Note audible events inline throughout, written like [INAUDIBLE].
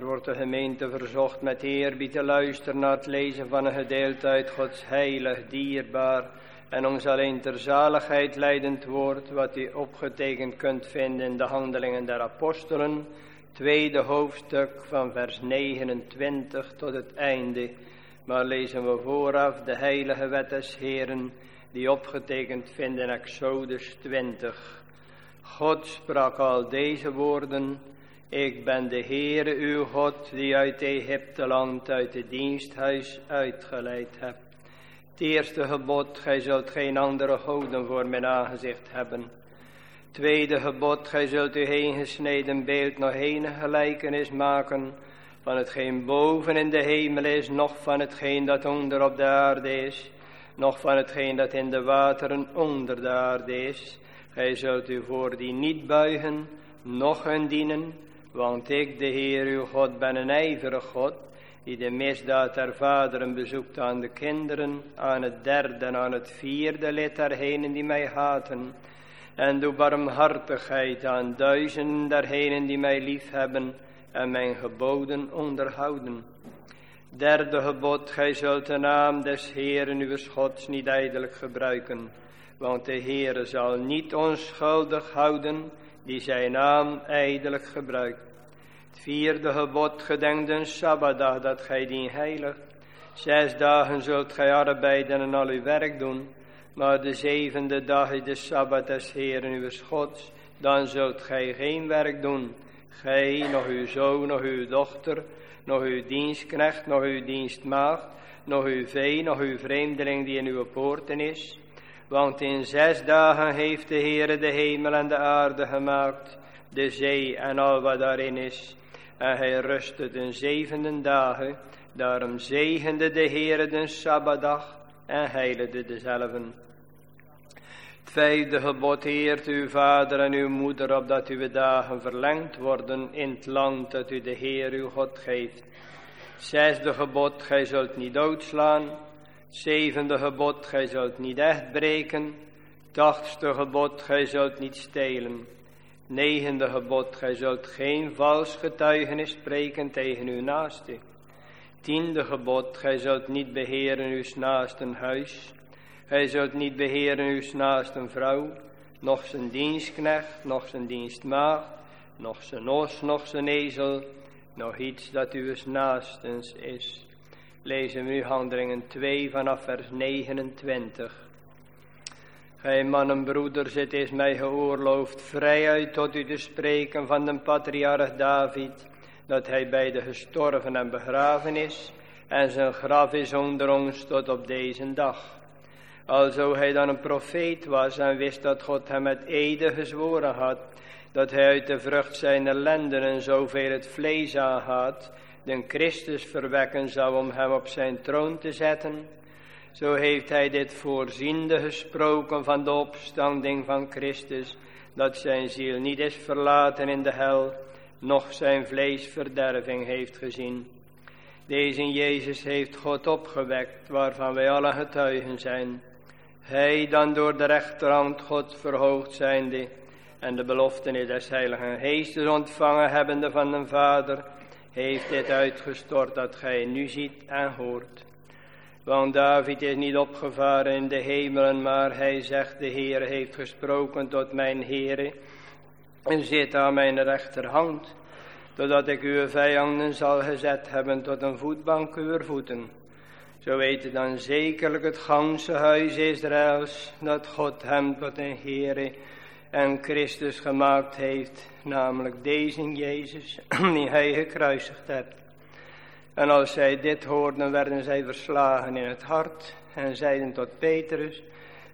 Wordt de gemeente verzocht met eerbied te luisteren naar het lezen van een gedeelte uit Gods heilig, dierbaar en ons alleen ter zaligheid leidend woord, wat u opgetekend kunt vinden in de handelingen der apostelen, tweede hoofdstuk van vers 29 tot het einde. Maar lezen we vooraf de heilige wet des Heren, die opgetekend vinden in Exodus 20. God sprak al deze woorden, ik ben de Heere uw God, die uit Egypte land, uit het diensthuis uitgeleid hebt. Het eerste gebod, gij zult geen andere goden voor mijn aangezicht hebben. Tweede gebod, gij zult u heen gesneden beeld nog een gelijkenis maken van hetgeen boven in de hemel is, nog van hetgeen dat onder op de aarde is, nog van hetgeen dat in de wateren onder de aarde is. Gij zult u voor die niet buigen, noch hun dienen, want ik, de Heer uw God, ben een ijverig God, die de misdaad der vaderen bezoekt aan de kinderen, aan het derde en aan het vierde lid dergenen die mij haten. En doe barmhartigheid aan duizenden dergenen die mij liefhebben en mijn geboden onderhouden. Derde gebod, gij zult de naam des Heeren uw Gods niet ijdelijk gebruiken, want de Heere zal niet onschuldig houden die zijn naam ijdelijk gebruikt. Het vierde gebod gedenkt een Sabbatdag dat gij dien heilig. Zes dagen zult gij arbeiden en al uw werk doen, maar de zevende dag is de Sabbat des Heeren uw Gods, dan zult gij geen werk doen. Gij, nog uw zoon, nog uw dochter, nog uw dienstknecht, nog uw dienstmaagd, nog uw vee, nog uw vreemdeling die in uw poorten is. Want in zes dagen heeft de Heere de hemel en de aarde gemaakt, de zee en al wat daarin is. En hij rustte de zevende dagen, daarom zegende de Heere de Sabbatdag en heiligde dezelfde. Het vijfde gebod heert uw vader en uw moeder, opdat uw dagen verlengd worden in het land dat u de Heer uw God geeft. Zesde gebod, gij zult niet doodslaan. Zevende gebod, gij zult niet echt breken. Tachtigste gebod, gij zult niet stelen. Negende gebod, gij zult geen vals getuigenis spreken tegen uw naaste. Tiende gebod, gij zult niet beheren uw naasten huis. Gij zult niet beheren uw naasten vrouw, nog zijn dienstknecht, nog zijn dienstmaagd, nog zijn os, nog zijn ezel, nog iets dat uw naastens is. Lezen we nu handelingen 2 vanaf vers 29. Gij mannen, broeders, het is mij geoorloofd vrijuit tot u te spreken van de patriarch David, dat hij bij de gestorven en begraven is, en zijn graf is onder ons tot op deze dag. Alzo hij dan een profeet was en wist dat God hem met ede gezworen had, dat hij uit de vrucht zijn lenden en zoveel het vlees aanhaat, den Christus verwekken zou om hem op zijn troon te zetten. Zo heeft hij dit voorziende gesproken van de opstanding van Christus, dat zijn ziel niet is verlaten in de hel, noch zijn vlees verderving heeft gezien. Deze Jezus heeft God opgewekt, waarvan wij alle getuigen zijn. Hij dan door de rechterhand God verhoogd zijnde en de beloften des Heiligen Geestes ontvangen hebbende van de Vader, heeft dit uitgestort dat gij nu ziet en hoort. Want David is niet opgevaren in de hemelen, maar hij zegt, de Heer heeft gesproken tot mijn Heere en zit aan mijn rechterhand, totdat ik uw vijanden zal gezet hebben tot een voetbank uw voeten. Zo weet dan zekerlijk het ganse huis Israëls, dat God hem tot een Heere en Christus gemaakt heeft, namelijk deze Jezus, [CLEARS THROAT] die hij gekruisigd hebt. En als zij dit hoorden, werden zij verslagen in het hart en zeiden tot Petrus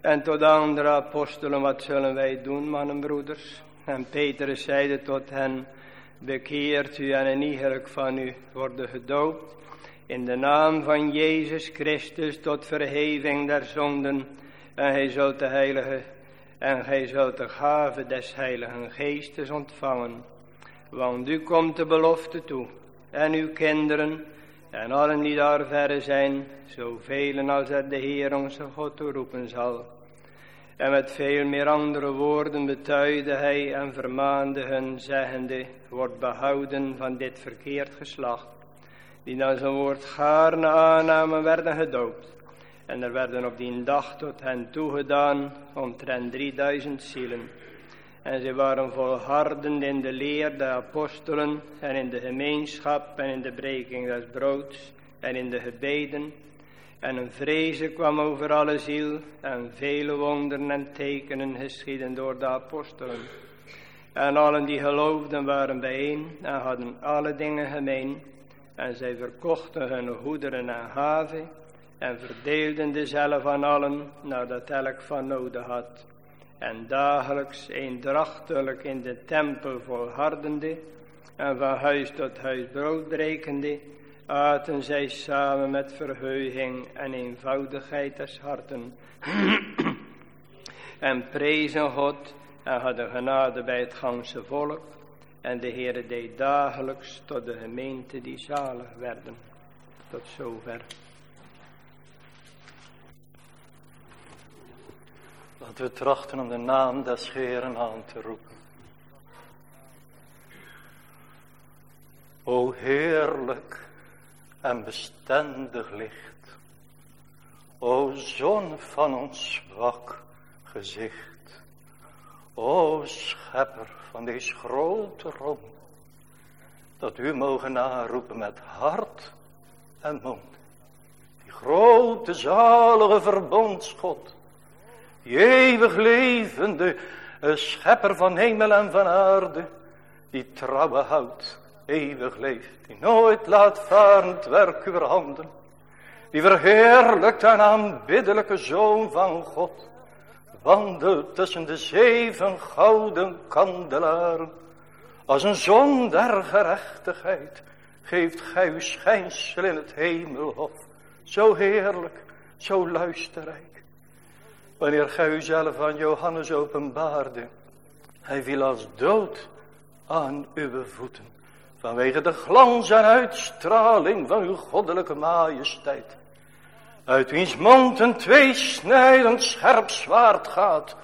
en tot de andere apostelen, wat zullen wij doen, mannen broeders? En Petrus zeide tot hen, bekeert u en een van u worden gedoopt in de naam van Jezus Christus tot verheving der zonden en hij zult de heilige en gij zult de gave des heiligen geestes ontvangen. Want u komt de belofte toe en uw kinderen en allen die daar verre zijn, zoveel als er de Heer onze God toeroepen zal. En met veel meer andere woorden betuigde hij en vermaande hun, zeggende, wordt behouden van dit verkeerd geslacht, die naar zijn woord gaarne aannamen werden gedoopt. En er werden op die dag tot hen toegedaan omtrent 3000 zielen. En ze waren volhardend in de leer der apostelen en in de gemeenschap en in de breking des broods en in de gebeden. En een vrezen kwam over alle ziel en vele wonderen en tekenen geschieden door de apostelen. En allen die geloofden waren bijeen en hadden alle dingen gemeen. En zij verkochten hun goederen en haven en verdeelden dezelfde aan allen nadat elk van nodig had. En dagelijks eendrachtelijk in de tempel volhardende en van huis tot huis brood brekende, aten zij samen met verheuging en eenvoudigheid des harten. [CLEARS THROAT] en prezen God en hadden genade bij het ganse volk. En de Heere deed dagelijks tot de gemeente die zalig werden. Tot zover. Laten we trachten om de naam des Heeren aan te roepen. O heerlijk en bestendig licht. O zon van ons zwak gezicht. O schepper van deze grote rom. Dat u mogen naroepen met hart en mond. Die grote zalige verbondsgod die eeuwig levende schepper van hemel en van aarde, die trouwe houdt, eeuwig leeft, die nooit laat varen het werk uw handen, die verheerlijkt en aanbiddelijke Zoon van God, wandelt tussen de zeven gouden kandelaren, als een zon der gerechtigheid, geeft gij uw schijnsel in het hemelhof, zo heerlijk, zo luisterrijk. Wanneer gij uzelf aan Johannes openbaarde. Hij viel als dood aan uw voeten. Vanwege de glans en uitstraling van uw goddelijke majesteit. Uit wiens mond een tweesnijdend scherp zwaard gaat.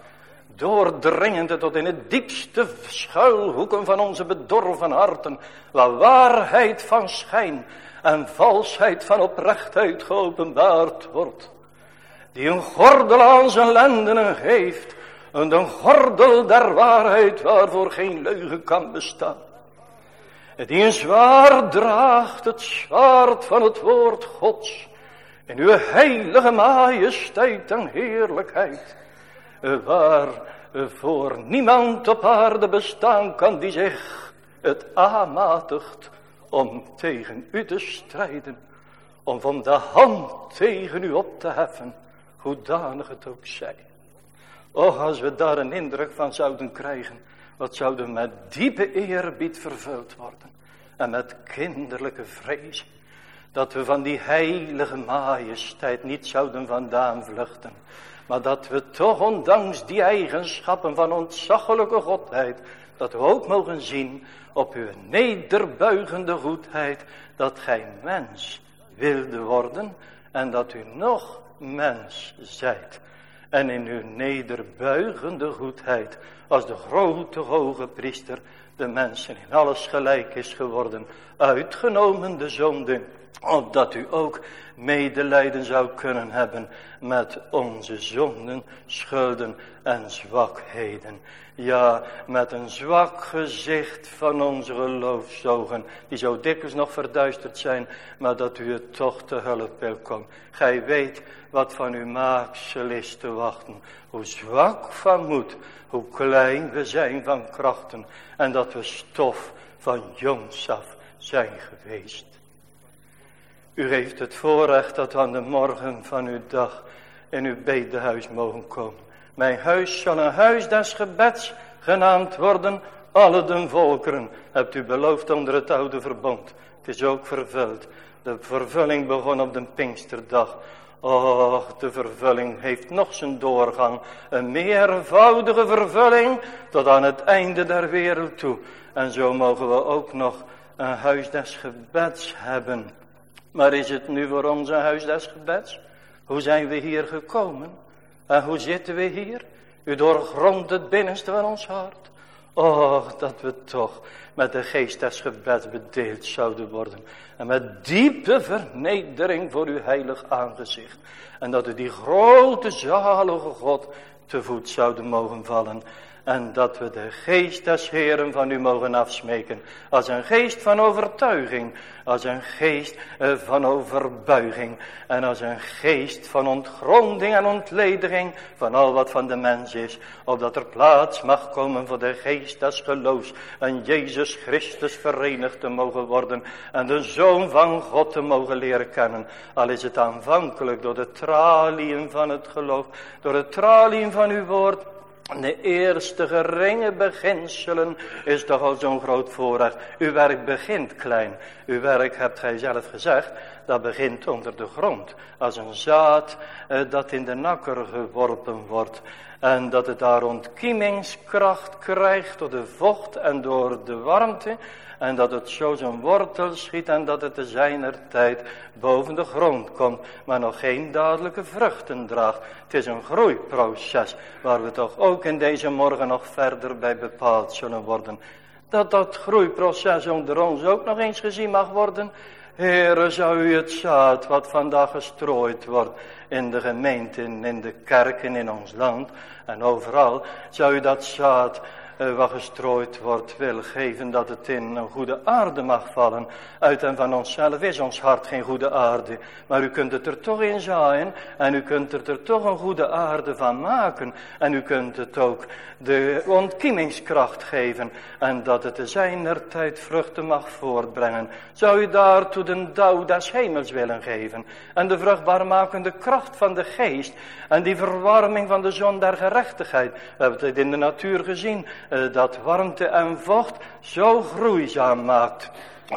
Doordringende tot in het diepste schuilhoeken van onze bedorven harten. Waar waarheid van schijn en valsheid van oprechtheid geopenbaard wordt die een gordel aan zijn lendenen geeft, en een gordel der waarheid waarvoor geen leugen kan bestaan. Die een zwaard draagt, het zwaard van het woord Gods, in uw heilige majesteit en heerlijkheid, waar voor niemand op aarde bestaan kan die zich het aanmatigt om tegen u te strijden, om van de hand tegen u op te heffen hoedanig het ook zij. Och, als we daar een indruk van zouden krijgen, wat zouden met diepe eerbied vervuld worden. En met kinderlijke vrees. Dat we van die heilige majesteit niet zouden vandaan vluchten. Maar dat we toch ondanks die eigenschappen van ontzaglijke godheid. Dat we ook mogen zien op uw nederbuigende goedheid. Dat gij mens wilde worden. En dat u nog mens zijt. En in uw nederbuigende goedheid, als de grote hoge priester, de mensen in alles gelijk is geworden, uitgenomen de zonde, opdat u ook medelijden zou kunnen hebben met onze zonden, schulden en zwakheden. Ja, met een zwak gezicht van onze geloofsogen, die zo dikwijls nog verduisterd zijn, maar dat u het toch te hulp wil komen. Gij weet wat van uw maaksel is te wachten, hoe zwak van moed, hoe klein we zijn van krachten, en dat we stof van jongs af zijn geweest. U heeft het voorrecht dat we aan de morgen van uw dag in uw bedehuis mogen komen. Mijn huis zal een huis des gebeds genaamd worden. Alle de volkeren hebt u beloofd onder het oude verbond. Het is ook vervuld. De vervulling begon op de Pinksterdag. Och, de vervulling heeft nog zijn doorgang. Een meervoudige vervulling tot aan het einde der wereld toe. En zo mogen we ook nog een huis des gebeds hebben. Maar is het nu voor ons een huis des gebeds? Hoe zijn we hier gekomen? En hoe zitten we hier? U doorgrondt het binnenste van ons hart. Och, dat we toch met de geest des gebeds bedeeld zouden worden. En met diepe vernedering voor uw heilig aangezicht. En dat u die grote zalige God te voet zouden mogen vallen. En dat we de geest des Heren van u mogen afsmeken. Als een geest van overtuiging. Als een geest eh, van overbuiging. En als een geest van ontgronding en ontlediging. Van al wat van de mens is. Opdat er plaats mag komen voor de geest des geloofs. En Jezus Christus verenigd te mogen worden. En de Zoon van God te mogen leren kennen. Al is het aanvankelijk door de tralien van het geloof. Door de tralien van uw woord de eerste geringe beginselen is toch al zo'n groot voorrecht. Uw werk begint klein. Uw werk, hebt gij zelf gezegd, dat begint onder de grond. Als een zaad eh, dat in de nakker geworpen wordt. En dat het daar ontkiemingskracht krijgt door de vocht en door de warmte. En dat het zo zijn wortel schiet en dat het te zijner tijd boven de grond komt. Maar nog geen dadelijke vruchten draagt. Het is een groeiproces waar we toch ook in deze morgen nog verder bij bepaald zullen worden. Dat dat groeiproces onder ons ook nog eens gezien mag worden. Heere, zou u het zaad wat vandaag gestrooid wordt in de gemeente, in de kerken in ons land en overal, zou u dat zaad wat gestrooid wordt wil geven dat het in een goede aarde mag vallen. Uit en van onszelf is ons hart geen goede aarde. Maar u kunt het er toch in zaaien en u kunt er, er toch een goede aarde van maken. En u kunt het ook de ontkiemingskracht geven en dat het de zijner tijd vruchten mag voortbrengen. Zou u daartoe de dauw des hemels willen geven en de vruchtbaarmakende kracht van de geest en die verwarming van de zon der gerechtigheid. We hebben het in de natuur gezien eh, dat warmte en vocht zo groeizaam maakt.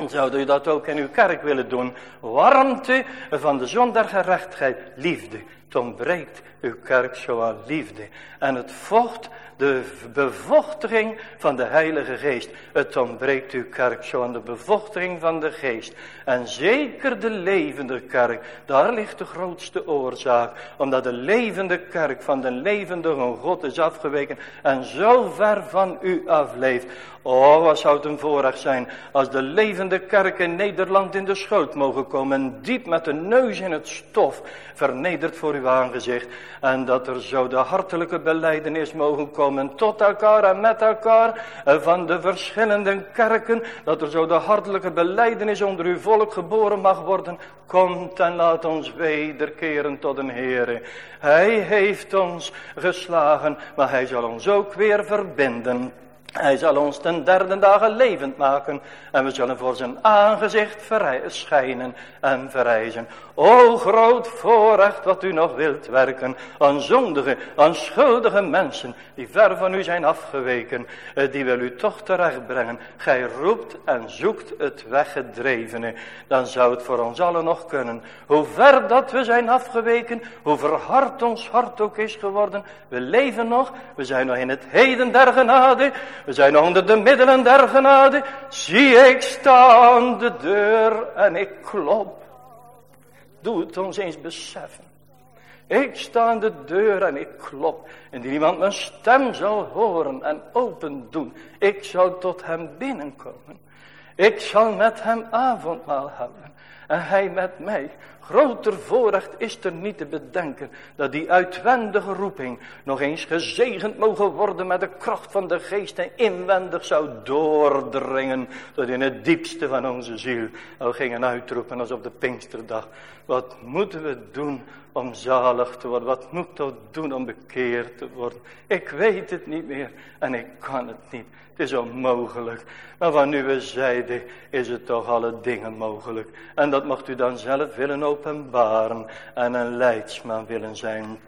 Zou u dat ook in uw kerk willen doen? Warmte van de zon der gerechtigheid, liefde. Het ontbreekt uw kerk zo aan liefde. En het vocht de bevochtiging van de Heilige Geest. Het ontbreekt uw kerk zo aan de bevochtiging van de Geest. En zeker de levende kerk, daar ligt de grootste oorzaak. Omdat de levende kerk van de levende God is afgeweken en zo ver van u afleeft. Oh, wat zou het een voorrecht zijn als de levende kerk in Nederland in de schoot mogen komen en diep met de neus in het stof vernederd voor uw aangezicht. En dat er zo de hartelijke beleidenis mogen komen tot elkaar en met elkaar van de verschillende kerken. Dat er zo de hartelijke beleidenis onder uw volk geboren mag worden. Komt en laat ons wederkeren tot een Heere. Hij heeft ons geslagen, maar hij zal ons ook weer verbinden. Hij zal ons ten derde dagen levend maken en we zullen voor zijn aangezicht schijnen en verrijzen. O groot voorrecht wat u nog wilt werken aan zondige, aan schuldige mensen die ver van u zijn afgeweken, eh, die wil u toch terechtbrengen. Gij roept en zoekt het weggedrevene, dan zou het voor ons allen nog kunnen. Hoe ver dat we zijn afgeweken, hoe verhard ons hart ook is geworden, we leven nog, we zijn nog in het heden der genade, zijn nog onder de middelen der genade. Zie ik staan de deur en ik klop. Doe het ons eens beseffen. Ik sta aan de deur en ik klop. En die iemand mijn stem zal horen en open doen. Ik zal tot hem binnenkomen. Ik zal met hem avondmaal hebben. En hij met mij. Groter voorrecht is er niet te bedenken dat die uitwendige roeping nog eens gezegend mogen worden met de kracht van de geest en inwendig zou doordringen tot in het diepste van onze ziel. We gingen uitroepen als op de Pinksterdag. Wat moeten we doen om zalig te worden? Wat moet we doen om bekeerd te worden? Ik weet het niet meer en ik kan het niet. Het is onmogelijk. Maar van uw zijde is het toch alle dingen mogelijk. En dat mocht u dan zelf willen openbaren en een leidsman willen zijn.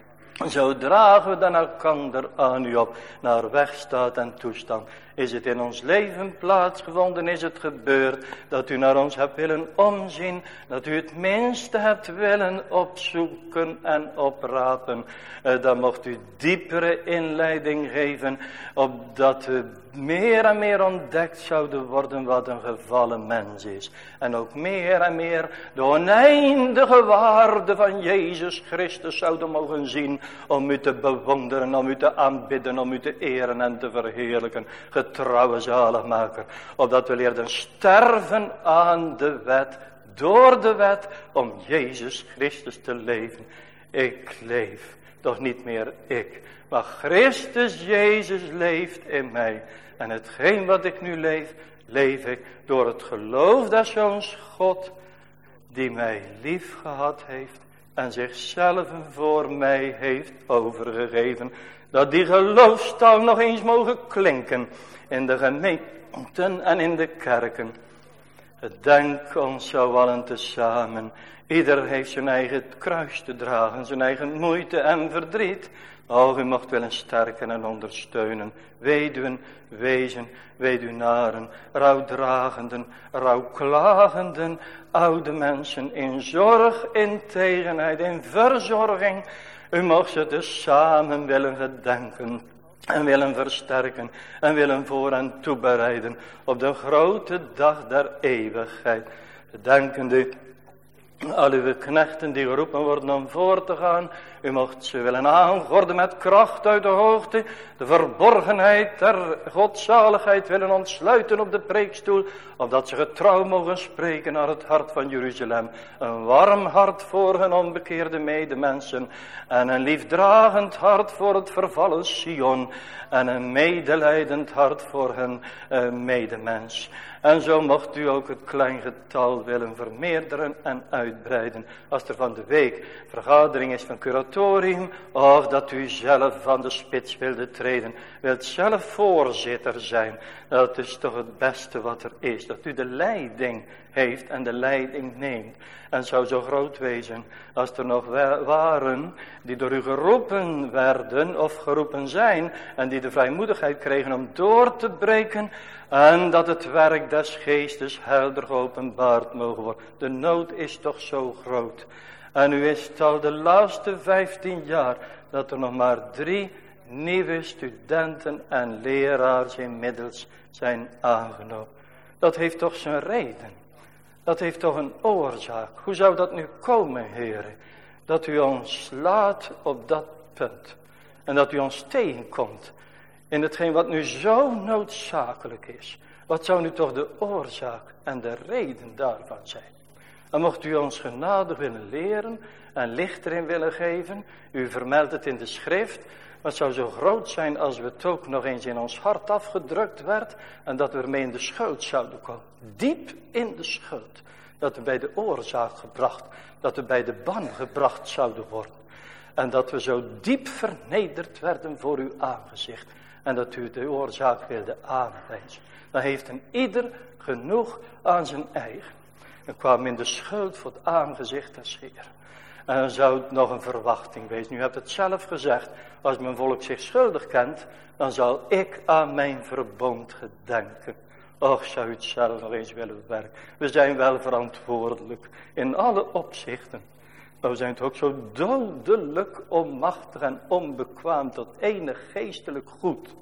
Zo dragen we dan elkander aan u op naar wegstaat en toestand Is het in ons leven plaatsgevonden, is het gebeurd dat u naar ons hebt willen omzien, dat u het minste hebt willen opzoeken en oprapen. Eh, dan mocht u diepere inleiding geven, opdat we meer en meer ontdekt zouden worden wat een gevallen mens is. En ook meer en meer de oneindige waarde van Jezus Christus zouden mogen zien om u te bewonderen, om u te aanbidden, om u te eren en te verheerlijken. Getrouwe zaligmaker, opdat we leerden sterven aan de wet, door de wet, om Jezus Christus te leven. Ik leef, toch niet meer ik, maar Christus Jezus leeft in mij. En hetgeen wat ik nu leef, leef ik door het geloof des Zoons God, die mij lief gehad heeft en zichzelf voor mij heeft overgegeven. Dat die geloofstal nog eens mogen klinken in de gemeenten en in de kerken. Denk ons zo allen tezamen. Ieder heeft zijn eigen kruis te dragen, zijn eigen moeite en verdriet. O, u mocht willen sterken en ondersteunen. Weduwen, wezen, weduwnaren, rouwdragenden, rouwklagenden, oude mensen in zorg, in tegenheid, in verzorging. U mocht ze dus samen willen gedenken en willen versterken en willen voor en toebereiden op de grote dag der eeuwigheid. Denkende al uw knechten die geroepen worden om voor te gaan. U mocht ze willen aangorden met kracht uit de hoogte. De verborgenheid der godzaligheid willen ontsluiten op de preekstoel. Opdat ze getrouw mogen spreken naar het hart van Jeruzalem. Een warm hart voor hun onbekeerde medemensen. En een liefdragend hart voor het vervallen Sion. En een medelijdend hart voor hun uh, medemens. En zo mocht u ook het klein getal willen vermeerderen en uitbreiden. Als er van de week vergadering is van Of dat u zelf van de spits wilde treden. Wilt zelf voorzitter zijn. Dat is toch het beste wat er is. Dat u de leiding heeft en de leiding neemt. En zou zo groot wezen als er nog waren die door u geroepen werden of geroepen zijn. En die de vrijmoedigheid kregen om door te breken. En dat het werk des geestes helder geopenbaard mogen worden. De nood is toch zo groot. En u is al de laatste vijftien jaar dat er nog maar drie nieuwe studenten en leraars inmiddels zijn aangenomen. Dat heeft toch zijn reden. Dat heeft toch een oorzaak. Hoe zou dat nu komen, heren? Dat u ons laat op dat punt. En dat u ons tegenkomt in hetgeen wat nu zo noodzakelijk is. Wat zou nu toch de oorzaak en de reden daarvan zijn? En mocht u ons genade willen leren en licht erin willen geven. U vermeldt het in de schrift. Het zou zo groot zijn als we het ook nog eens in ons hart afgedrukt werd. En dat we ermee in de schuld zouden komen. Diep in de schuld. Dat we bij de oorzaak gebracht. Dat we bij de ban gebracht zouden worden. En dat we zo diep vernederd werden voor uw aangezicht. En dat u de oorzaak wilde aanwijzen. Dan heeft een ieder genoeg aan zijn eigen. En kwam in de schuld voor het aangezicht des Heer. En dan zou het nog een verwachting wezen. U hebt het zelf gezegd. Als mijn volk zich schuldig kent, dan zal ik aan mijn verbond gedenken. Och, zou u het zelf nog eens willen werken. We zijn wel verantwoordelijk in alle opzichten. Maar we zijn het ook zo dodelijk onmachtig en onbekwaam tot enig geestelijk goed.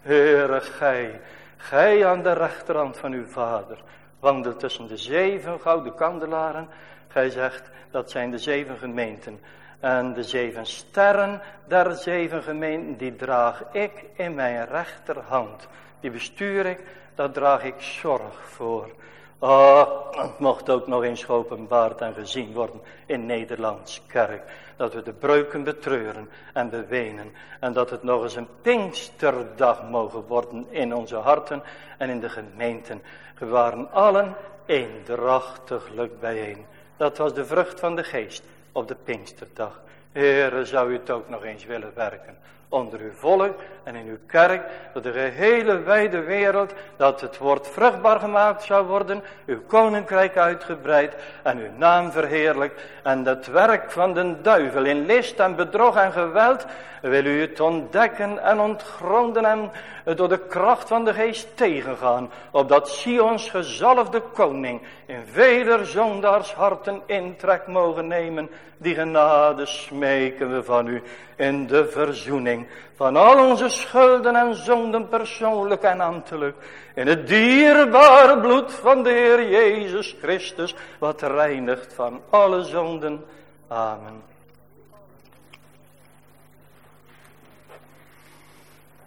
Heere, gij, gij aan de rechterhand van uw vader, wandelt tussen de zeven gouden kandelaren. Gij zegt, dat zijn de zeven gemeenten. En de zeven sterren der zeven gemeenten, die draag ik in mijn rechterhand. Die bestuur ik, daar draag ik zorg voor. Oh, het mocht ook nog eens geopenbaard en gezien worden in Nederlands kerk. Dat we de breuken betreuren en bewenen. En dat het nog eens een Pinksterdag mogen worden in onze harten en in de gemeenten. We waren allen eendrachtiglijk bijeen. Dat was de vrucht van de geest op de Pinksterdag. Heere, zou u het ook nog eens willen werken. Onder uw volk en in uw kerk, door de gehele wijde wereld, dat het woord vruchtbaar gemaakt zou worden, uw koninkrijk uitgebreid en uw naam verheerlijkt en het werk van de duivel in list en bedrog en geweld, wil u het ontdekken en ontgronden en door de kracht van de geest tegengaan, opdat Sions gezalfde koning in vele zondaars harten intrek mogen nemen, die genade smeken we van u in de verzoening van al onze schulden en zonden persoonlijk en ambtelijk, in het dierbare bloed van de Heer Jezus Christus, wat reinigt van alle zonden. Amen.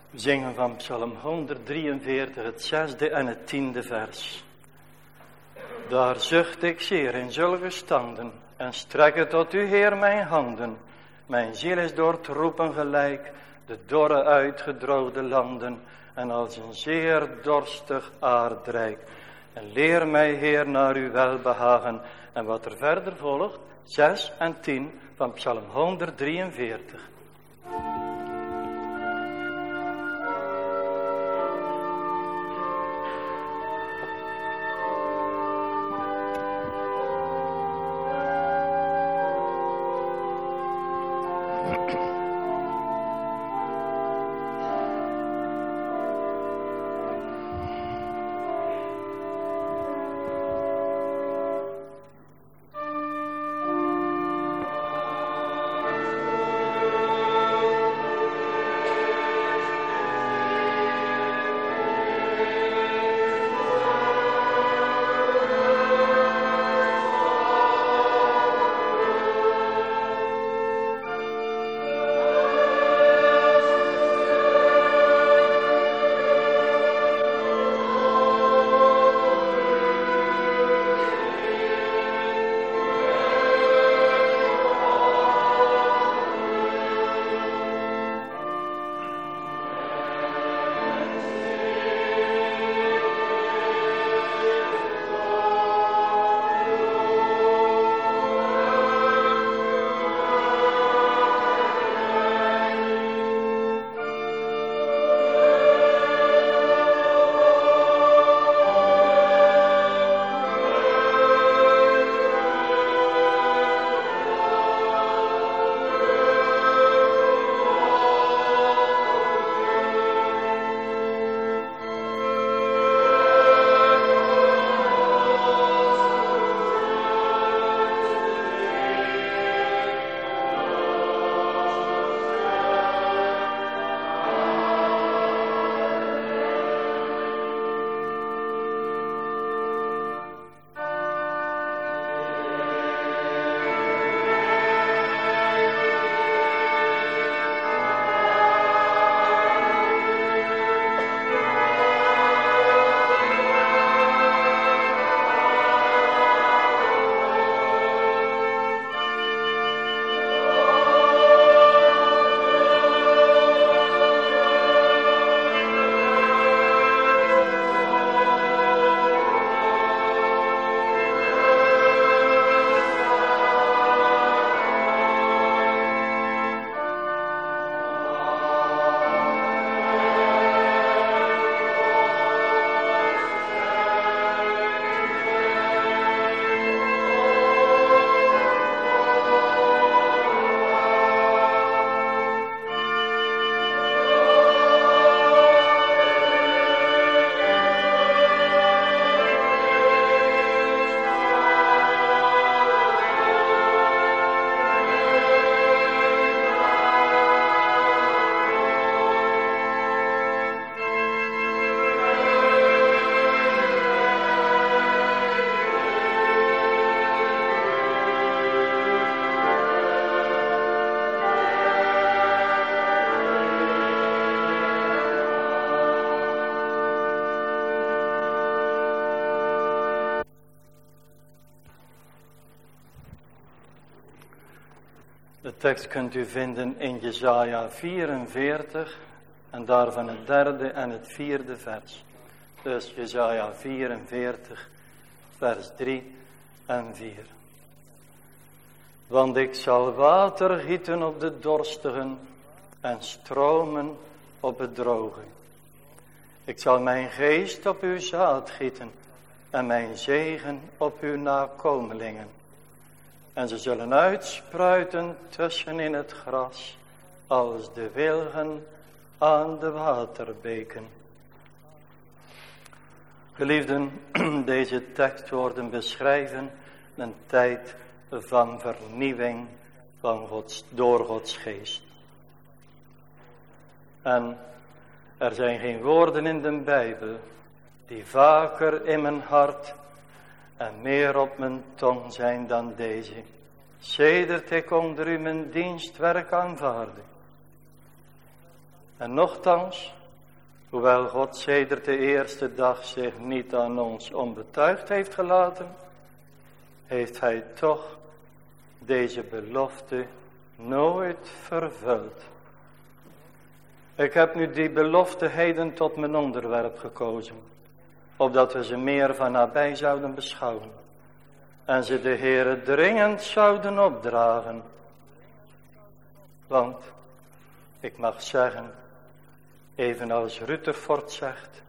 We zingen van Psalm 143, het zesde en het tiende vers. Daar zucht ik zeer in zulke standen en strekke tot u, Heer, mijn handen. Mijn ziel is door het roepen gelijk, de dorre uitgedroogde landen en als een zeer dorstig aardrijk. En leer mij, Heer, naar uw welbehagen. En wat er verder volgt, 6 en 10 van Psalm 143. Tekst kunt u vinden in Jesaja 44 en daarvan het derde en het vierde vers. Dus Jesaja 44 vers 3 en 4. Want ik zal water gieten op de dorstigen en stromen op het droge. Ik zal mijn geest op uw zaad gieten en mijn zegen op uw nakomelingen. En ze zullen uitspruiten tussen in het gras als de wilgen aan de waterbeken. Geliefden, [CLEARS THROAT] deze tekstwoorden beschrijven een tijd van vernieuwing van door Gods geest. En er zijn geen woorden in de Bijbel die vaker in mijn hart en meer op mijn tong zijn dan deze. Sedert ik onder u mijn dienstwerk aanvaarde. En nochtans, hoewel God sedert de eerste dag zich niet aan ons onbetuigd heeft gelaten, heeft hij toch deze belofte nooit vervuld. Ik heb nu die belofte heden tot mijn onderwerp gekozen, opdat we ze meer van nabij zouden beschouwen en ze de Heere dringend zouden opdragen. Want, ik mag zeggen, evenals Rutherford zegt,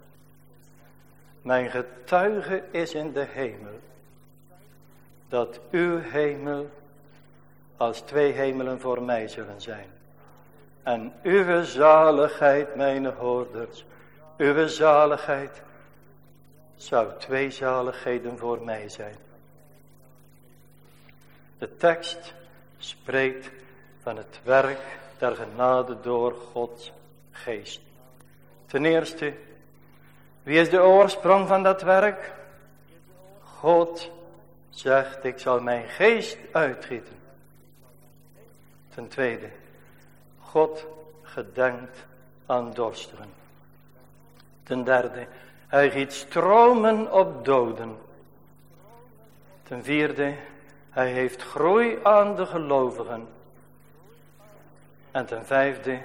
mijn getuige is in de hemel, dat uw hemel als twee hemelen voor mij zullen zijn. En uw zaligheid, mijn hoorders, uw zaligheid zou twee zaligheden voor mij zijn. De tekst spreekt van het werk der genade door Gods geest. Ten eerste, wie is de oorsprong van dat werk? God zegt, ik zal mijn geest uitgieten. Ten tweede, God gedenkt aan dorstigen. Ten derde, hij giet stromen op doden. Ten vierde, hij heeft groei aan de gelovigen. En ten vijfde,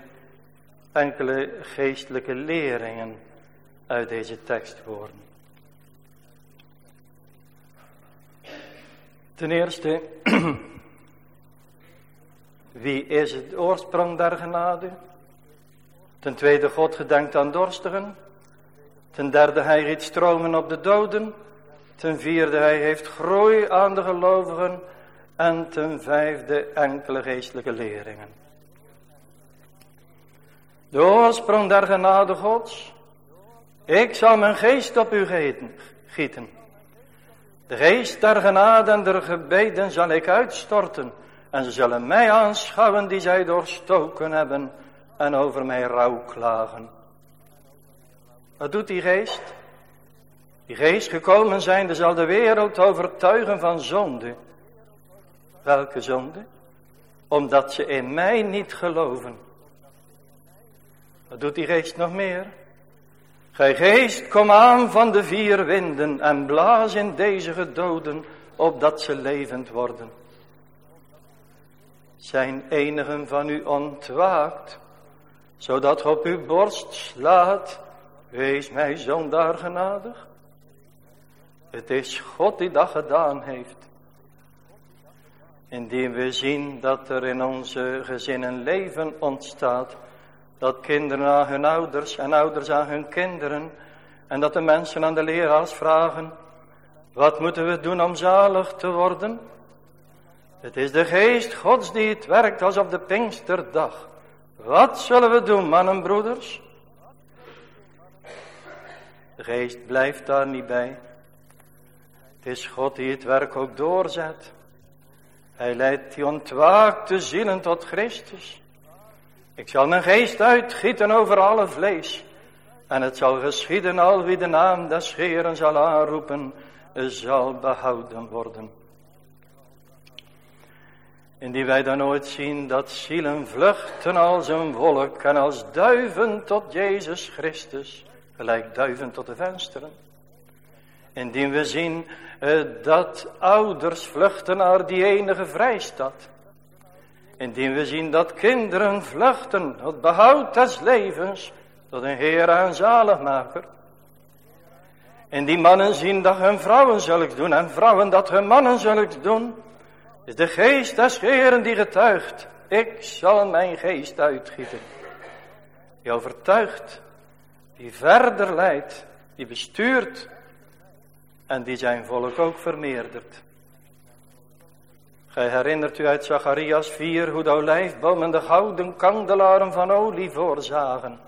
enkele geestelijke leringen uit deze tekstwoorden. Ten eerste, [CLEARS THROAT] wie is het oorsprong der genade? Ten tweede, God gedenkt aan dorstigen. Ten derde, hij riet stromen op de doden. Ten vierde, hij heeft groei aan de gelovigen. En ten vijfde, enkele geestelijke leringen. De oorsprong der genade gods. Ik zal mijn geest op u gieten. De geest der genade en der gebeden zal ik uitstorten. En ze zullen mij aanschouwen die zij doorstoken hebben. En over mij rouw klagen. Wat doet die geest? Die geest gekomen zijnde zal de wereld overtuigen van zonde. Welke zonde? Omdat ze in mij niet geloven. Wat doet die geest nog meer? Gij geest, kom aan van de vier winden en blaas in deze gedoden, opdat ze levend worden. Zijn enigen van u ontwaakt, zodat op uw borst slaat, wees mij zondaar genadig. Het is God die dat gedaan heeft. Indien we zien dat er in onze gezinnen leven ontstaat, dat kinderen aan hun ouders en ouders aan hun kinderen, en dat de mensen aan de leraars vragen, wat moeten we doen om zalig te worden? Het is de geest gods die het werkt als op de Pinksterdag. Wat zullen we doen, mannen broeders? Geest blijft daar niet bij. Het is God die het werk ook doorzet. Hij leidt die ontwaakte zielen tot Christus. Ik zal mijn geest uitgieten over alle vlees. En het zal geschieden al wie de naam des Heeren zal aanroepen, zal behouden worden. Indien wij dan ooit zien dat zielen vluchten als een wolk en als duiven tot Jezus Christus, gelijk duiven tot de vensteren. Indien we zien uh, dat ouders vluchten naar die enige vrijstad. Indien we zien dat kinderen vluchten tot behoud des levens, tot een Heer en zaligmaker. En die mannen zien dat hun vrouwen zulks doen en vrouwen dat hun mannen zulks doen. Is de geest des Heeren die getuigt, ik zal mijn geest uitgieten. die overtuigt, die verder leidt, die bestuurt en die zijn volk ook vermeerdert. Gij herinnert u uit Zacharias 4 hoe de olijfboom en de gouden kandelaren van olie voorzagen.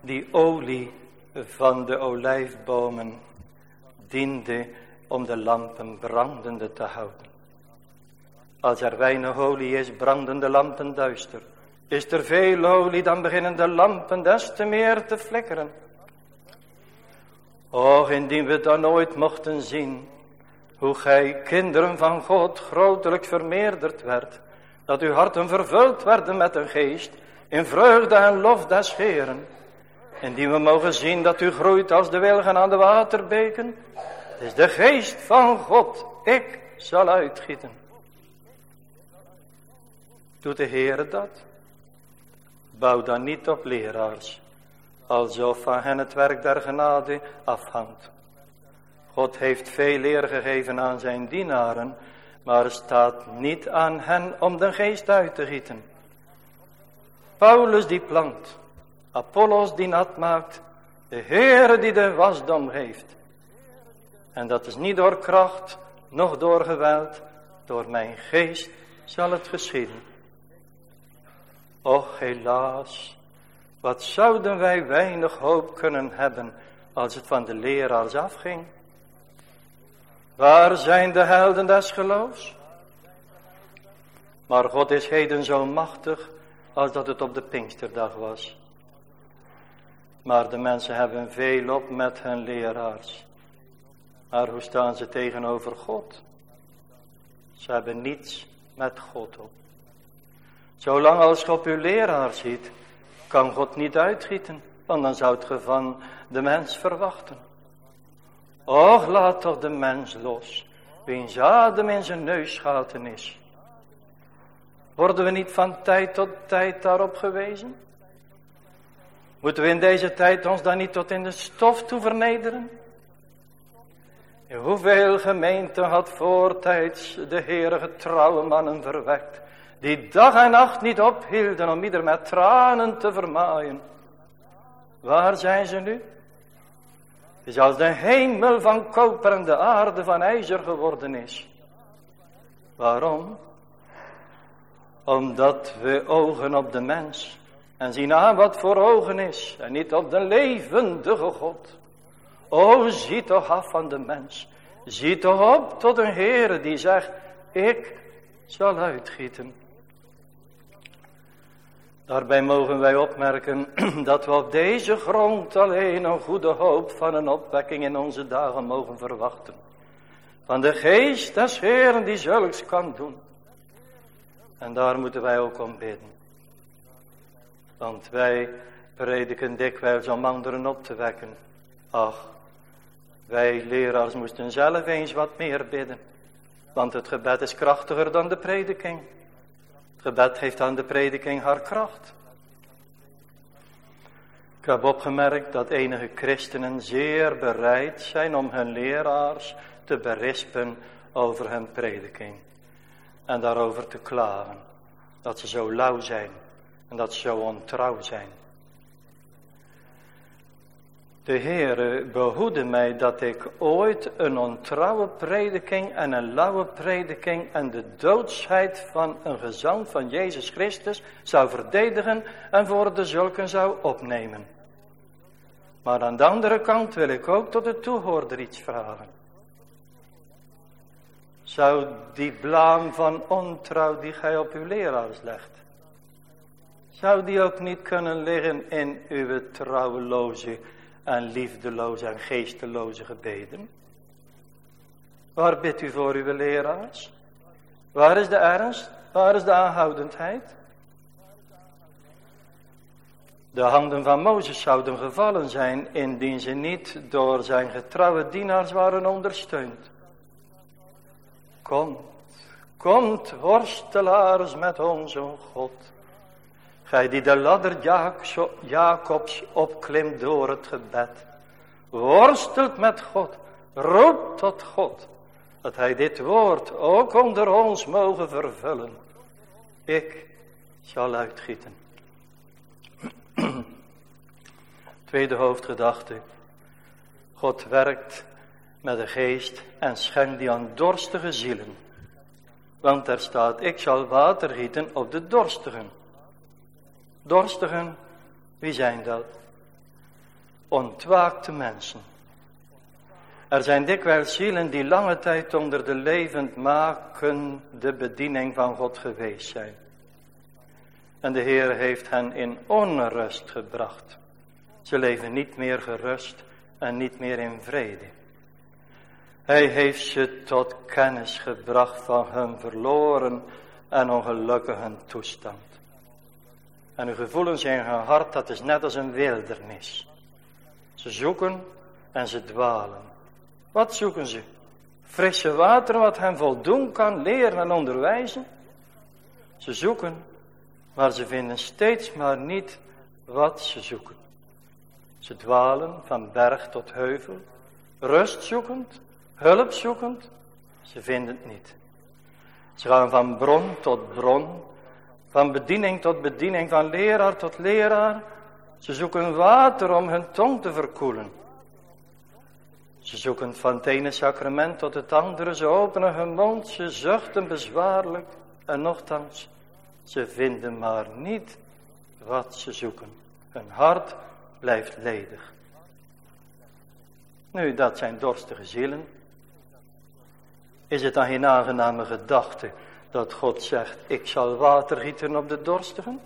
Die olie van de olijfbomen diende om de lampen brandende te houden. Als er weinig olie is, branden de lampen duister. Is er veel olie, dan beginnen de lampen des te meer te flikkeren. Och, indien we dan nooit mochten zien hoe gij kinderen van God grotelijk vermeerderd werd, dat uw harten vervuld werden met een geest, in vreugde en lof des Heeren, indien we mogen zien dat u groeit als de wilgen aan de waterbeken, is de geest van God, ik zal uitgieten. Doet de Heer dat? Bouw dan niet op leraars, alsof van hen het werk der genade afhangt. God heeft veel leer gegeven aan zijn dienaren, maar het staat niet aan hen om de geest uit te gieten. Paulus die plant, Apollos die nat maakt, de Heere die de wasdom geeft. En dat is niet door kracht, noch door geweld, door mijn geest zal het geschieden. Och helaas, wat zouden wij weinig hoop kunnen hebben als het van de leraars afging. Waar zijn de helden des geloofs? Maar God is heden zo machtig als dat het op de Pinksterdag was. Maar de mensen hebben veel op met hun leraars. Maar hoe staan ze tegenover God? Ze hebben niets met God op. Zolang als God uw leraar ziet, kan God niet uitgieten, want dan zou het van de mens verwachten. Och, laat toch de mens los, wiens adem in zijn neusgaten is. Worden we niet van tijd tot tijd daarop gewezen? Moeten we in deze tijd ons dan niet tot in de stof toe vernederen? Hoeveel gemeenten had voortijds de Heere trouwe mannen verwekt, die dag en nacht niet ophielden om ieder met tranen te vermaaien. Waar zijn ze nu? Is als de hemel van koper en de aarde van ijzer geworden is. Waarom? Omdat we ogen op de mens en zien aan wat voor ogen is en niet op de levendige God. O, zie toch af van de mens. Zie toch op tot een Heer die zegt, ik zal uitgieten. Daarbij mogen wij opmerken [CLEARS THROAT] dat we op deze grond alleen een goede hoop van een opwekking in onze dagen mogen verwachten. Van de geest des Heeren die zulks kan doen. En daar moeten wij ook om bidden. Want wij prediken dikwijls om anderen op te wekken. Ach, wij leraars moesten zelf eens wat meer bidden. Want het gebed is krachtiger dan de prediking. Gebed heeft aan de prediking haar kracht. Ik heb opgemerkt dat enige christenen zeer bereid zijn om hun leraars te berispen over hun prediking. En daarover te klagen. Dat ze zo lauw zijn en dat ze zo ontrouw zijn. De Heere behoede mij dat ik ooit een ontrouwe prediking en een lauwe prediking en de doodsheid van een gezang van Jezus Christus zou verdedigen en voor de zulken zou opnemen. Maar aan de andere kant wil ik ook tot de toehoorder iets vragen. Zou die blaam van ontrouw die gij op uw leraars legt, zou die ook niet kunnen liggen in uw trouweloze en liefdeloze en geesteloze gebeden? Waar bidt u voor uw leraars? Waar is de ernst? Waar is de aanhoudendheid? De handen van Mozes zouden gevallen zijn indien ze niet door zijn getrouwe dienaars waren ondersteund. Komt, komt worstelaars met onze God. Gij die de ladder Jacobs opklimt door het gebed. Worstelt met God, roept tot God. Dat hij dit woord ook onder ons mogen vervullen. Ik zal uitgieten. [CLEARS THROAT] Tweede hoofdgedachte. God werkt met de geest en schenkt die aan dorstige zielen. Want er staat, ik zal water gieten op de dorstigen. Dorstigen, wie zijn dat? Ontwaakte mensen. Er zijn dikwijls zielen die lange tijd onder de levend maken de bediening van God geweest zijn. En de Heer heeft hen in onrust gebracht. Ze leven niet meer gerust en niet meer in vrede. Hij heeft ze tot kennis gebracht van hun verloren en ongelukkige toestand. En hun gevoelens in hun hart, dat is net als een wildernis. Ze zoeken en ze dwalen. Wat zoeken ze? Frisse water wat hen voldoen kan leren en onderwijzen? Ze zoeken, maar ze vinden steeds maar niet wat ze zoeken. Ze dwalen van berg tot heuvel, rust zoekend, hulp zoekend, ze vinden het niet. Ze gaan van bron tot bron, van bediening tot bediening, van leraar tot leraar. Ze zoeken water om hun tong te verkoelen. Ze zoeken van het ene sacrament tot het andere, ze openen hun mond, ze zuchten bezwaarlijk en nochtans, ze vinden maar niet wat ze zoeken. Hun hart blijft ledig. Nu, dat zijn dorstige zielen. Is het dan geen aangename gedachte dat God zegt, ik zal water gieten op de dorstigen?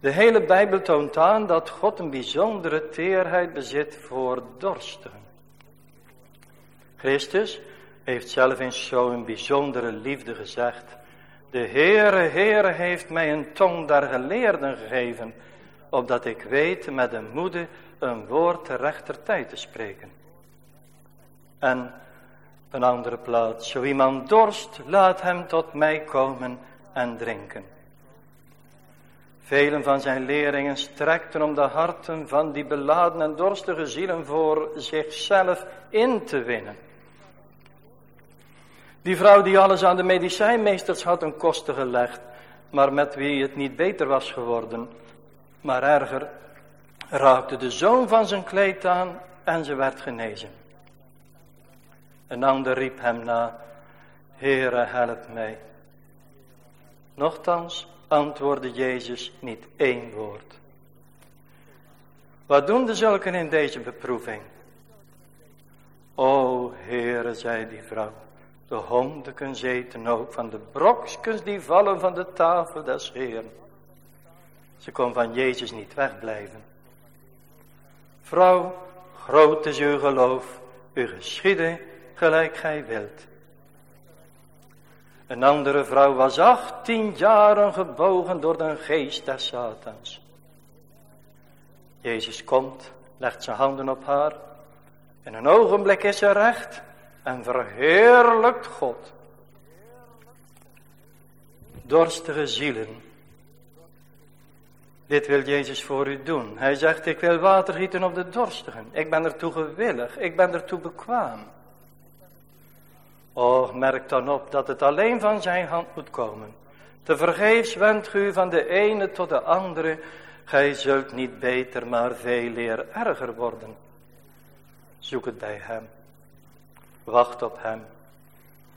De hele Bijbel toont aan dat God een bijzondere teerheid bezit voor dorstigen. Christus heeft zelf in zo'n bijzondere liefde gezegd, de Heere, Heere heeft mij een tong der geleerden gegeven, opdat ik weet met de moede een woord te rechter tijd te spreken. En een andere plaats, zo iemand dorst, laat hem tot mij komen en drinken. Velen van zijn leerlingen strekten om de harten van die beladen en dorstige zielen voor zichzelf in te winnen. Die vrouw die alles aan de medicijnmeesters had een kosten gelegd, maar met wie het niet beter was geworden, maar erger, raakte de zoon van zijn kleed aan en ze werd genezen. Een ander riep hem na, Heere, help mij. Nochtans antwoordde Jezus niet één woord. Wat doen de zulken in deze beproeving? O Heere, zei die vrouw, de honden zeten ook van de brokskens die vallen van de tafel des Heeren. Ze kon van Jezus niet wegblijven. Vrouw, groot is uw geloof, uw geschieden gelijk gij wilt. Een andere vrouw was achttien jaren gebogen door de geest des Satans. Jezus komt, legt zijn handen op haar. In een ogenblik is ze recht en verheerlijkt God. Dorstige zielen. Dit wil Jezus voor u doen. Hij zegt, ik wil water gieten op de dorstigen. Ik ben ertoe gewillig, ik ben ertoe bekwaam. Och, merk dan op dat het alleen van zijn hand moet komen. Te vergeefs wendt u van de ene tot de andere. Gij zult niet beter, maar veel eer erger worden. Zoek het bij hem. Wacht op hem.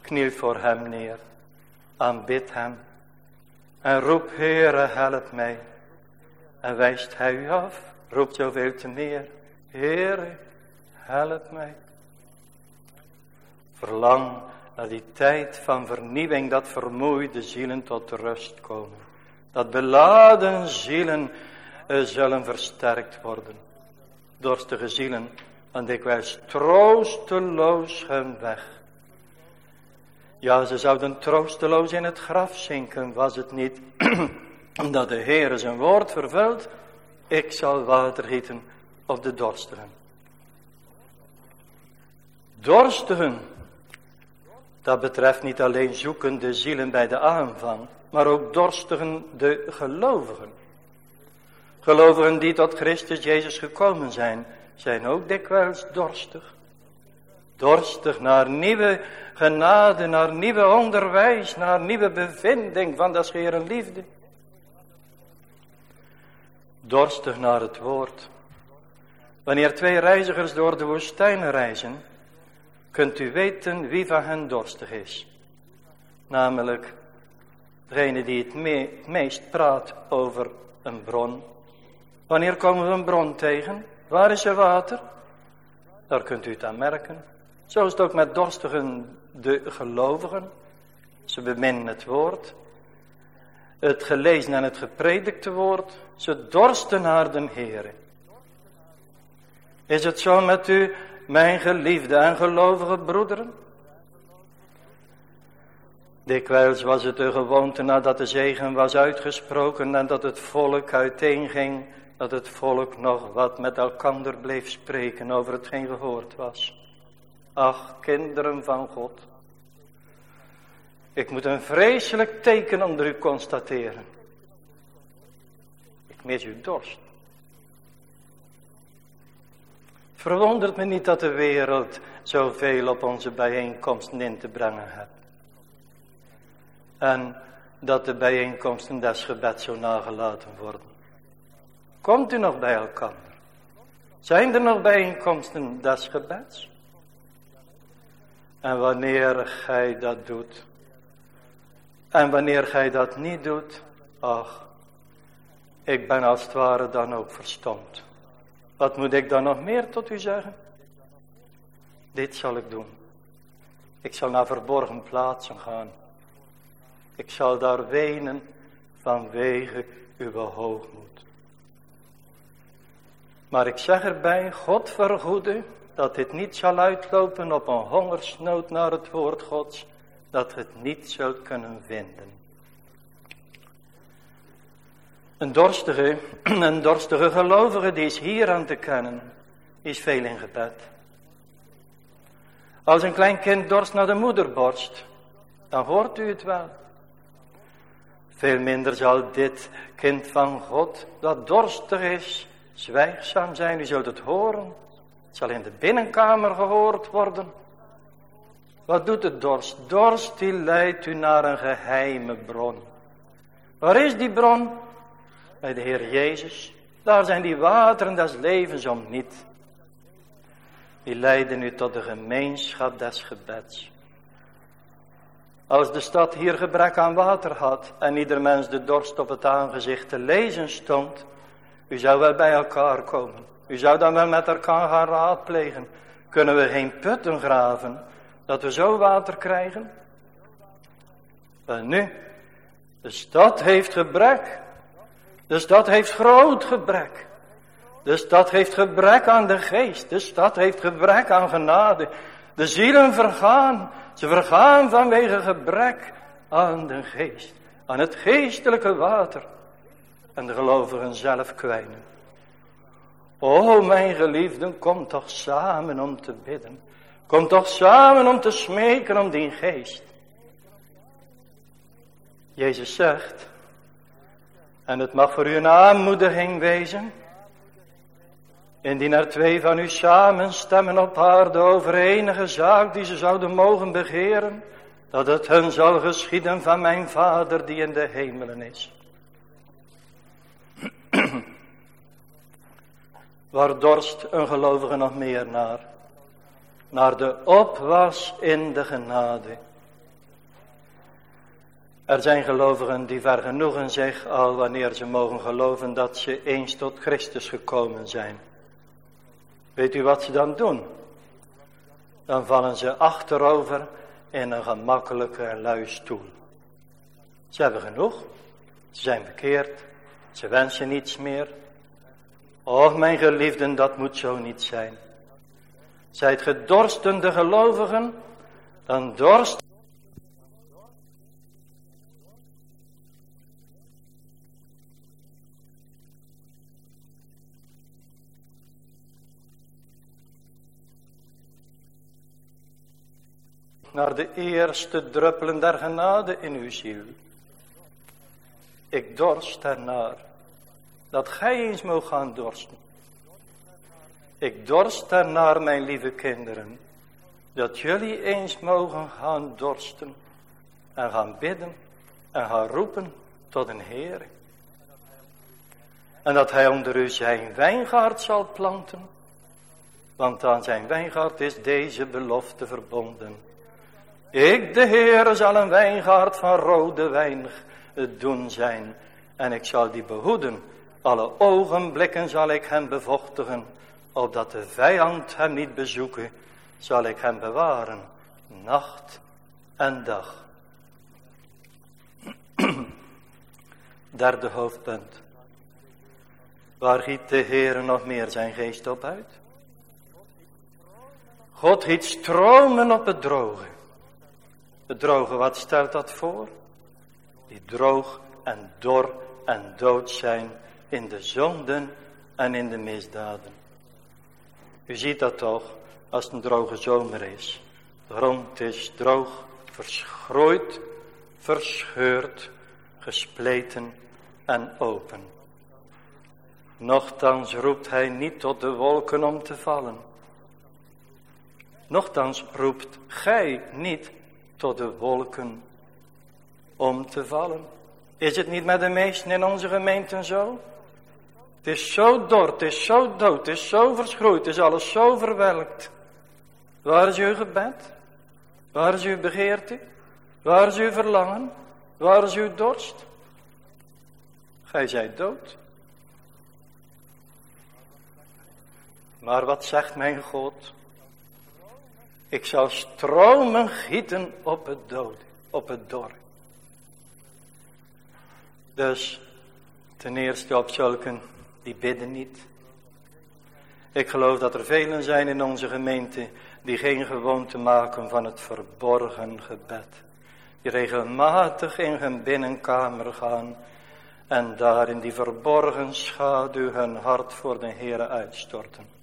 Kniel voor hem neer. Aanbid hem. En roep, Heere, help mij. En wijst hij u af. Roept zoveel te meer. Heere, help mij. Verlang naar die tijd van vernieuwing dat vermoeide zielen tot rust komen. Dat beladen zielen uh, zullen versterkt worden. Dorstige zielen, want dikwijls troosteloos hun weg. Ja, ze zouden troosteloos in het graf zinken, was het niet [CLEARS THROAT] omdat de Heer zijn woord vervult. Ik zal water gieten op de dorstigen. Dorstigen dat betreft niet alleen zoekende zielen bij de aanvang, maar ook dorstigen de gelovigen. Gelovigen die tot Christus Jezus gekomen zijn, zijn ook dikwijls dorstig. Dorstig naar nieuwe genade, naar nieuwe onderwijs, naar nieuwe bevinding van de Heeren liefde. dorstig naar het woord. Wanneer twee reizigers door de woestijn reizen, kunt u weten wie van hen dorstig is. Namelijk degene die het, meest praat over een bron. Wanneer komen we een bron tegen? Waar is er water? Daar kunt u het aan merken. Zo is het ook met dorstigen de gelovigen. Ze beminnen het woord. Het gelezen en het gepredikte woord. Ze dorsten naar de Heer. Is het zo met u, mijn geliefde en gelovige broederen? Dikwijls was het de gewoonte nadat de zegen was uitgesproken en dat het volk uiteenging, dat het volk nog wat met elkander bleef spreken over hetgeen gehoord was. Ach, kinderen van God. Ik moet een vreselijk teken onder u constateren. Ik mis uw dorst. Verwondert me niet dat de wereld zoveel op onze bijeenkomsten in te brengen heeft. En dat de bijeenkomsten des gebeds zo nagelaten worden. Komt u nog bij elkaar? Zijn er nog bijeenkomsten des gebeds? En wanneer gij dat doet, en wanneer gij dat niet doet, ach, ik ben als het ware dan ook verstomd. Wat moet ik dan nog meer tot u zeggen? Dit zal ik doen. Ik zal naar verborgen plaatsen gaan. Ik zal daar wenen vanwege uw hoogmoed. Maar ik zeg erbij, God vergoede dat dit niet zal uitlopen op een hongersnood naar het woord Gods, dat het niet zult kunnen vinden. Een dorstige, [CLEARS THROAT] een dorstige gelovige die is hier aan te kennen, is veel in gebed. Als een klein kind dorst naar de moederborst, dan hoort u het wel. Veel minder zal dit kind van God, dat dorstig is, zwijgzaam zijn. U zult het horen. Het zal in de binnenkamer gehoord worden. Wat doet het dorst? Dorst die leidt u naar een geheime bron. Waar is die bron? Bij de Heer Jezus. Daar zijn die wateren des levens om niet. Die leiden u tot de gemeenschap des gebeds. Als de stad hier gebrek aan water had en ieder mens de dorst op het aangezicht te lezen stond, u zou wel bij elkaar komen. U zou dan wel met elkaar gaan raadplegen. Kunnen we geen putten graven, dat we zo water krijgen? En nu, de stad heeft gebrek. De stad heeft groot gebrek. De stad heeft gebrek aan de geest. De stad heeft gebrek aan genade. De zielen vergaan. Ze vergaan vanwege gebrek aan de geest. Aan het geestelijke water. En de gelovigen zelf kwijnen. O mijn geliefden, kom toch samen om te bidden. Kom toch samen om te smeken om die geest. Jezus zegt, en het mag voor u een aanmoediging wezen. Indien er twee van u samen stemmen op aarde over enige zaak die ze zouden mogen begeren, dat het hun zal geschieden van mijn Vader die in de hemelen is. [CLEARS THROAT] Waar dorst een gelovige nog meer naar? Naar de opwas in de genade. Er zijn gelovigen die vergenoegen zich al wanneer ze mogen geloven dat ze eens tot Christus gekomen zijn. Weet u wat ze dan doen? Dan vallen ze achterover in een gemakkelijke luistoel. Ze hebben genoeg. Ze zijn bekeerd. Ze wensen niets meer. Och, mijn geliefden, dat moet zo niet zijn. Zijt gedorstende gelovigen, dan dorst naar de eerste druppelen der genade in uw ziel. Ik dorst ernaar, dat gij eens mogen gaan dorsten. Ik dorst ernaar, mijn lieve kinderen, dat jullie eens mogen gaan dorsten en gaan bidden en gaan roepen tot een Heer. En dat hij onder u zijn wijngaard zal planten. Want aan zijn wijngaard is deze belofte verbonden. Ik, de Heere, zal een wijngaard van rode wijn doen zijn. En ik zal die behoeden. Alle ogenblikken zal ik hem bevochtigen. Opdat de vijand hem niet bezoeken, zal ik hem bewaren. Nacht en dag. [CLEARS THROAT] Derde hoofdpunt. Waar giet de Heer nog meer zijn geest op uit? God giet stromen op het droge. Het droge, wat stelt dat voor? Die droog en dor en dood zijn in de zonden en in de misdaden. U ziet dat toch als het een droge zomer is. De grond is droog, verschroeid, verscheurd, gespleten en open. Nochtans roept hij niet tot de wolken om te vallen. Nochtans roept gij niet tot de wolken om te vallen. Is het niet met de meesten in onze gemeenten zo? Het is zo dor, het is zo dood, het is zo verschroeid, het is alles zo verwelkt. Waar is uw gebed? Waar is uw begeerte? Waar is uw verlangen? Waar is uw dorst? Gij zijt dood. Maar wat zegt mijn God? Ik zal stromen gieten op het op het dor. Dus ten eerste op zulken die bidden niet. Ik geloof dat er velen zijn in onze gemeente die geen gewoonte maken van het verborgen gebed. Die regelmatig in hun binnenkamer gaan en daar in die verborgen schaduw hun hart voor de Heere uitstorten.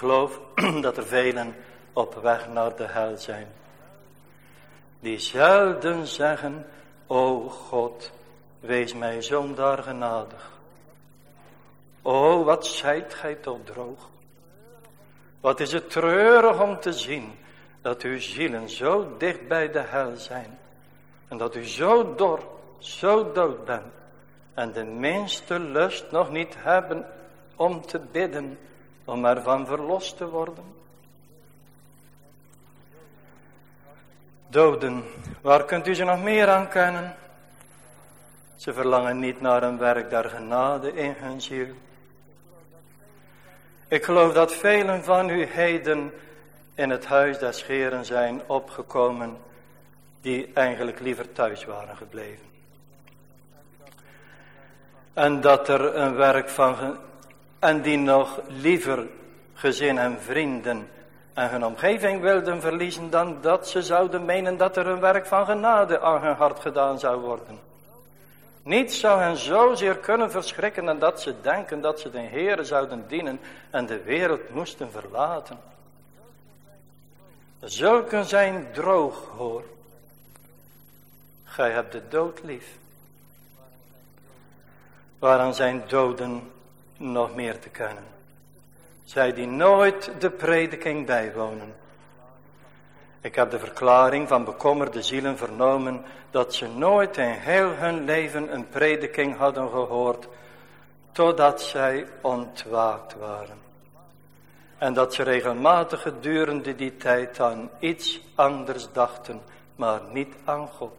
Geloof [CLEARS THROAT] dat er velen op weg naar de hel zijn. Die zelden zeggen, o God, wees mij zondaar genadig. O, wat zijt gij toch droog. Wat is het treurig om te zien dat uw zielen zo dicht bij de hel zijn. En dat u zo dor, zo dood bent. En de minste lust nog niet hebben om te bidden, om ervan verlost te worden. Doden, waar kunt u ze nog meer aan kennen? Ze verlangen niet naar een werk der genade in hun ziel. Ik geloof dat velen van u heden in het huis des Heren zijn opgekomen die eigenlijk liever thuis waren gebleven. En dat er een werk van, en die nog liever gezin en vrienden en hun omgeving wilden verliezen dan dat ze zouden menen dat er een werk van genade aan hun hart gedaan zou worden. Niets zou hen zozeer kunnen verschrikken dan dat ze denken dat ze de Heer zouden dienen en de wereld moesten verlaten. Zulken zijn droog, hoor. Gij hebt de dood lief. Waaraan zijn doden nog meer te kennen. Zij die nooit de prediking bijwonen. Ik heb de verklaring van bekommerde zielen vernomen dat ze nooit in heel hun leven een prediking hadden gehoord totdat zij ontwaakt waren. En dat ze regelmatig gedurende die tijd aan iets anders dachten, maar niet aan God.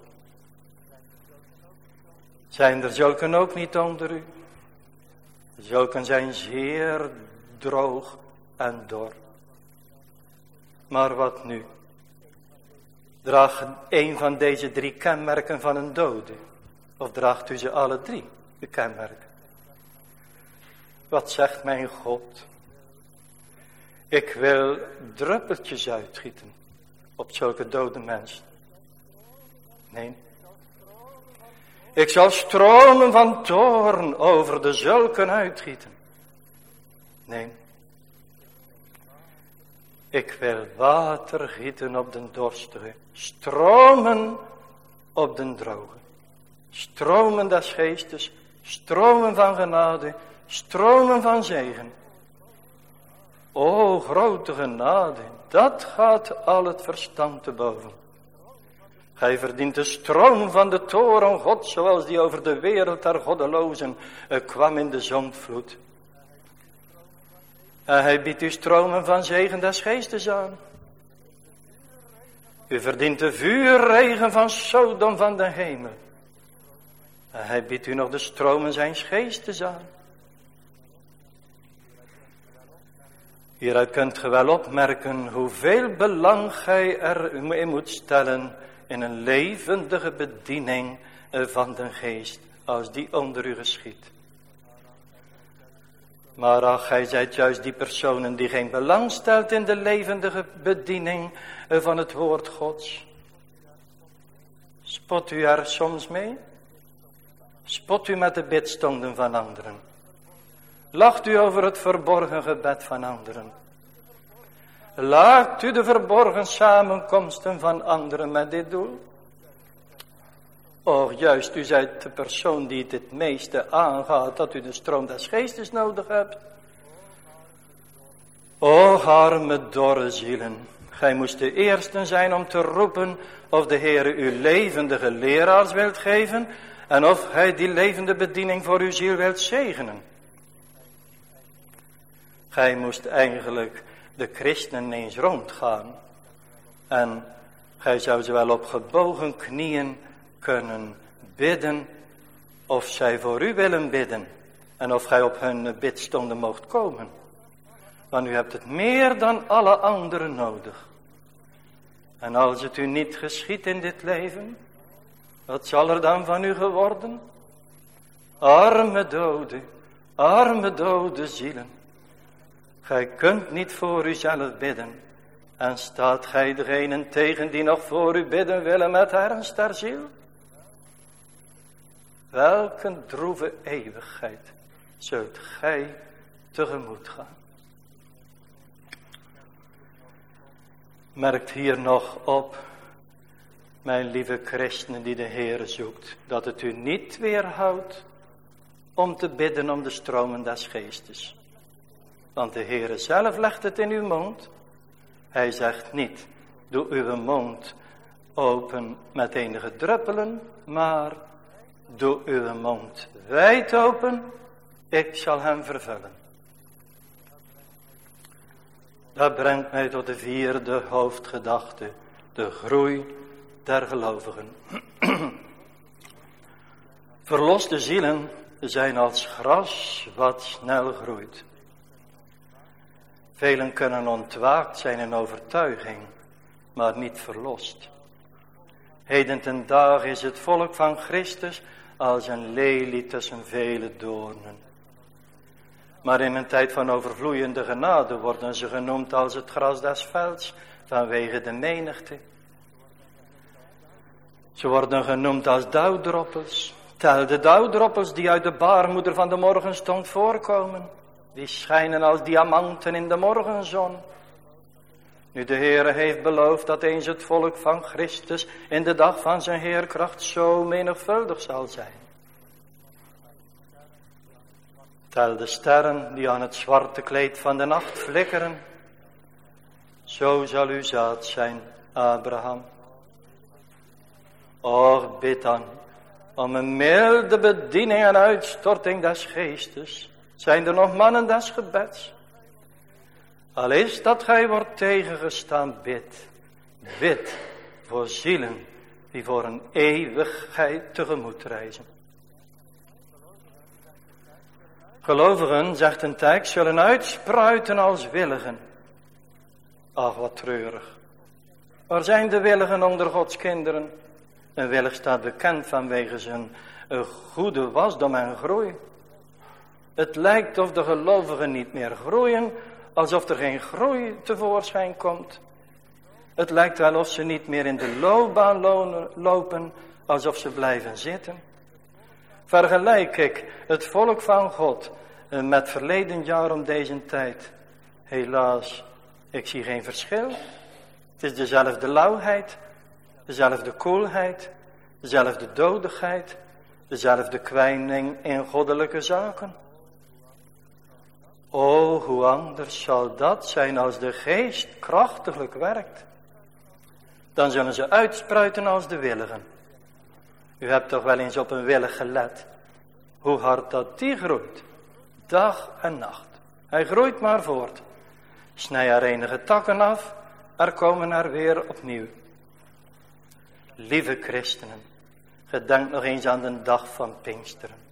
Zijn er zulken ook niet onder u? Zulken zijn zeer droog en dor. Maar wat nu? Draagt een van deze drie kenmerken van een dode? Of draagt u ze alle drie, de kenmerken? Wat zegt mijn God? Ik wil druppeltjes uitgieten op zulke dode mensen. Nee. Ik zal stromen van toorn over de zulken uitgieten. Nee. Ik wil water gieten op den dorstige, stromen op den droge. Stromen des geestes, stromen van genade, stromen van zegen. O grote genade, dat gaat al het verstand te boven. Gij verdient de stroom van de toren God, zoals die over de wereld der goddelozen kwam in de zondvloed. En hij biedt u stromen van zegen des geestes aan. U verdient de vuurregen van Sodom van de hemel. En hij biedt u nog de stromen zijn geestes aan. Hieruit kunt ge wel opmerken hoeveel belang gij erin moet stellen in een levendige bediening van de geest, als die onder u geschiet. Maar ach, gij zijt juist die personen die geen belang stelt in de levendige bediening van het woord Gods. Spot u er soms mee? Spot u met de bidstonden van anderen? Lacht u over het verborgen gebed van anderen? Laat u de verborgen samenkomsten van anderen met dit doel? Och, juist, u zijt de persoon die het het meeste aangaat dat u de stroom des geestes nodig hebt. Och, arme dorre zielen, gij moest de eerste zijn om te roepen of de Heere u levendige leraars wilt geven en of hij die levende bediening voor uw ziel wilt zegenen. Gij moest eigenlijk de christenen eens rondgaan en gij zou ze wel op gebogen knieën kunnen bidden of zij voor u willen bidden en of gij op hun bidstonden mocht komen. Want u hebt het meer dan alle anderen nodig. En als het u niet geschiet in dit leven, wat zal er dan van u geworden? Arme dode, arme dode zielen. Gij kunt niet voor uzelf bidden. En staat gij degene tegen die nog voor u bidden willen met ernst der ziel? Welke droeve eeuwigheid zult gij tegemoet gaan? Merkt hier nog op, mijn lieve christenen die de Heer zoekt, dat het u niet weerhoudt om te bidden om de stromen des geestes. Want de Heere zelf legt het in uw mond. Hij zegt niet, doe uw mond open met enige druppelen, maar doe uw mond wijd open, ik zal hem vervullen. Dat brengt mij tot de vierde hoofdgedachte, de groei der gelovigen. [CLEARS THROAT] Verloste zielen zijn als gras wat snel groeit. Velen kunnen ontwaakt zijn in overtuiging, maar niet verlost. Heden ten dag is het volk van Christus als een lelie tussen vele doornen. Maar in een tijd van overvloeiende genade worden ze genoemd als het gras des velds vanwege de menigte. Ze worden genoemd als dauwdroppels. Tel de dauwdroppels die uit de baarmoeder van de morgenstond voorkomen. Die schijnen als diamanten in de morgenzon. Nu de Heere heeft beloofd dat eens het volk van Christus in de dag van zijn Heerkracht zo menigvuldig zal zijn. Tel de sterren die aan het zwarte kleed van de nacht flikkeren. Zo zal uw zaad zijn, Abraham. Och, bid dan om een milde bediening en uitstorting des geestes zijn er nog mannen des gebeds? Al is dat gij wordt tegengestaan, bid. Bid voor zielen die voor een eeuwigheid tegemoet reizen. Gelovigen, zegt een tekst, zullen uitspruiten als willigen. Ach, wat treurig. Waar zijn de willigen onder Gods kinderen? Een willig staat bekend vanwege zijn goede wasdom en groei. Het lijkt of de gelovigen niet meer groeien, alsof er geen groei tevoorschijn komt. Het lijkt wel of ze niet meer in de loopbaan lopen, alsof ze blijven zitten. Vergelijk ik het volk van God eh, met verleden jaar om deze tijd. Helaas, ik zie geen verschil. Het is dezelfde lauwheid, dezelfde koelheid, dezelfde dodigheid, dezelfde kwijning in goddelijke zaken. O, hoe anders zal dat zijn als de geest krachtiglijk werkt. dan zullen ze uitspruiten als de willigen. U hebt toch wel eens op een willig gelet, hoe hard dat die groeit, dag en nacht. Hij groeit maar voort. Snij er enige takken af, er komen er weer opnieuw. Lieve christenen, gedenk nog eens aan de dag van Pinksteren.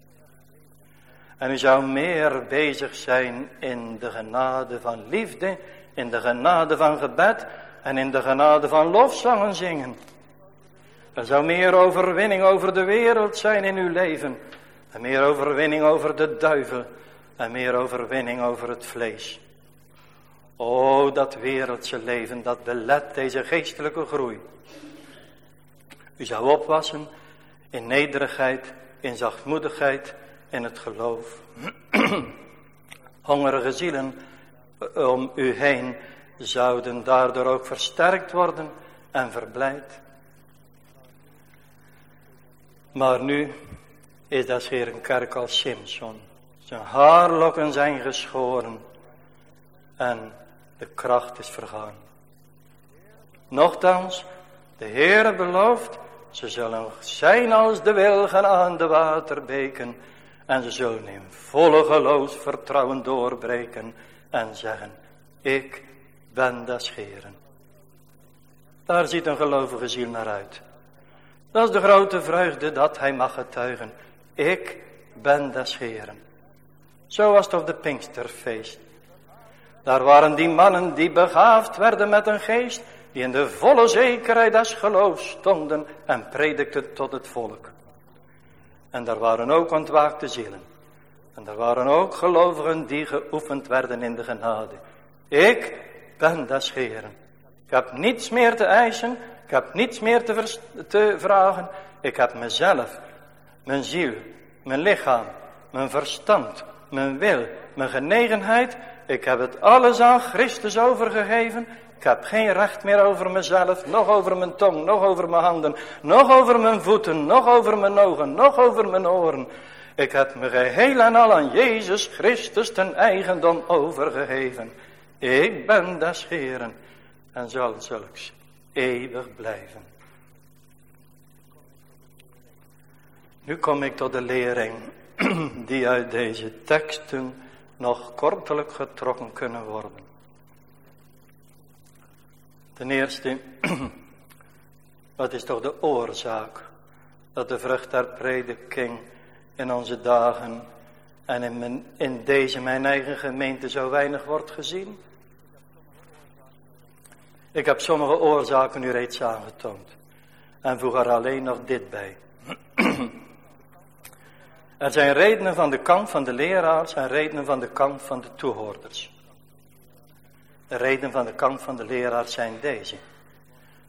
En u zou meer bezig zijn in de genade van liefde, in de genade van gebed en in de genade van lofzangen zingen. Er zou meer overwinning over de wereld zijn in uw leven. En meer overwinning over de duivel. En meer overwinning over het vlees. O, dat wereldse leven, dat belet deze geestelijke groei. U zou opwassen in nederigheid, in zachtmoedigheid, in het geloof. [CLEARS THROAT] Hongerige zielen om u heen zouden daardoor ook versterkt worden en verblijd. Maar nu is dat weer een kerk als Simpson. Zijn haarlokken zijn geschoren en de kracht is vergaan. Nochtans, de Heere belooft, ze zullen zijn als de wilgen aan de waterbeken en ze zullen in volle geloofsvertrouwen doorbreken en zeggen, ik ben des Heeren. Daar ziet een gelovige ziel naar uit. Dat is de grote vreugde dat hij mag getuigen. Ik ben des Heeren. Zo was het op de Pinksterfeest. Daar waren die mannen die begaafd werden met een geest, die in de volle zekerheid des geloofs stonden en predikten tot het volk. En daar waren ook ontwaakte zielen. En daar waren ook gelovigen die geoefend werden in de genade. Ik ben des Heeren. Ik heb niets meer te eisen, ik heb niets meer te, te vragen. Ik heb mezelf, mijn ziel, mijn lichaam, mijn verstand, mijn wil, mijn genegenheid. Ik heb het alles aan Christus overgegeven. Ik heb geen recht meer over mezelf, nog over mijn tong, nog over mijn handen, nog over mijn voeten, nog over mijn ogen, nog over mijn oren. Ik heb me geheel en al aan Jezus Christus ten eigendom overgegeven. Ik ben des Heeren en zal zulks eeuwig blijven. Nu kom ik tot de lering [CLEARS THROAT] die uit deze teksten nog kortelijk getrokken kunnen worden. Ten eerste, [CLEARS THROAT] wat is toch de oorzaak dat de vrucht der prediking in onze dagen en in, in deze mijn eigen gemeente zo weinig wordt gezien? Ik heb sommige oorzaken u reeds aangetoond. En voeg er alleen nog dit bij. [CLEARS THROAT] er zijn redenen van de kant van de leraars en redenen van de kant van de toehoorders. De redenen van de kant van de leraars zijn deze.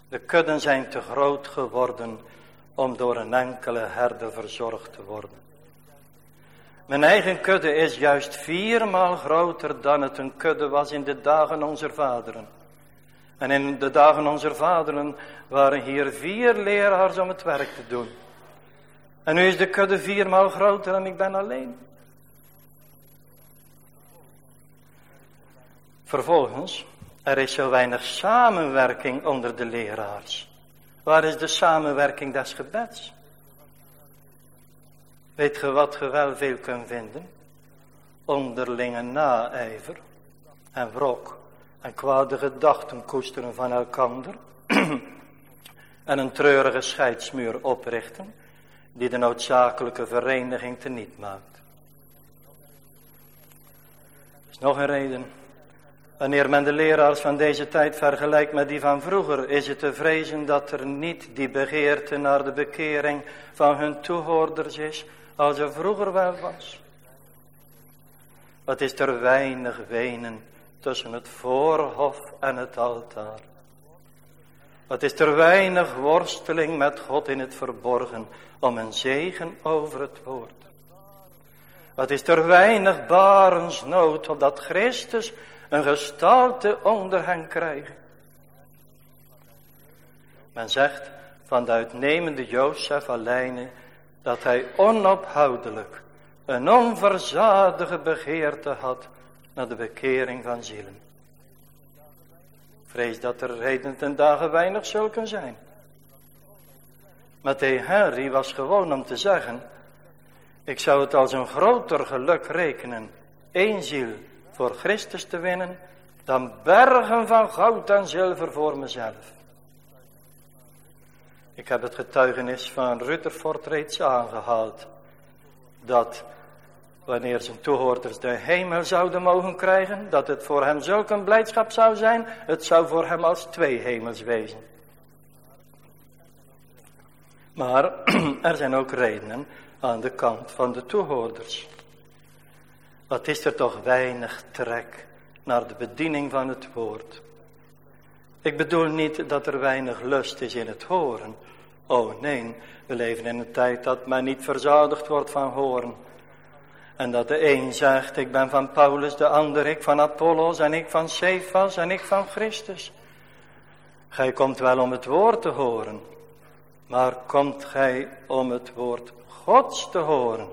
De kudden zijn te groot geworden om door een enkele herder verzorgd te worden. Mijn eigen kudde is juist viermaal groter dan het een kudde was in de dagen onze vaderen. En in de dagen onze vaderen waren hier vier leraars om het werk te doen. En nu is de kudde viermaal groter en ik ben alleen. Vervolgens, er is zo weinig samenwerking onder de leraars. Waar is de samenwerking des gebeds? Weet ge wat ge wel veel kunt vinden? Onderlinge naijver en wrok en kwade gedachten koesteren van elkander [CLEARS THROAT] en een treurige scheidsmuur oprichten die de noodzakelijke vereniging teniet maakt. Er is nog een reden. Wanneer men de leraars van deze tijd vergelijkt met die van vroeger, is het te vrezen dat er niet die begeerte naar de bekering van hun toehoorders is, als er vroeger wel was. Wat is er weinig wenen tussen het voorhof en het altaar. Wat is er weinig worsteling met God in het verborgen om een zegen over het woord. Wat is er weinig barensnood opdat Christus een gestalte onder hen krijgt. Men zegt van de uitnemende Jozef alleen dat hij onophoudelijk een onverzadige begeerte had naar de bekering van zielen. Vrees dat er reden ten dagen weinig zulken zijn. Matthäus Henry was gewoon om te zeggen, ik zou het als een groter geluk rekenen, één ziel voor Christus te winnen, dan bergen van goud en zilver voor mezelf. Ik heb het getuigenis van Rutherford reeds aangehaald, dat wanneer zijn toehoorders de hemel zouden mogen krijgen, dat het voor hem zulk een blijdschap zou zijn, het zou voor hem als twee hemels wezen. Maar [CLEARS THROAT] er zijn ook redenen aan de kant van de toehoorders. Wat is er toch weinig trek naar de bediening van het woord. Ik bedoel niet dat er weinig lust is in het horen. Oh nee, we leven in een tijd dat men niet verzadigd wordt van horen. En dat de een zegt, ik ben van Paulus, de ander ik van Apollos en ik van Cephas en ik van Christus. Gij komt wel om het woord te horen, maar komt gij om het woord Gods te horen?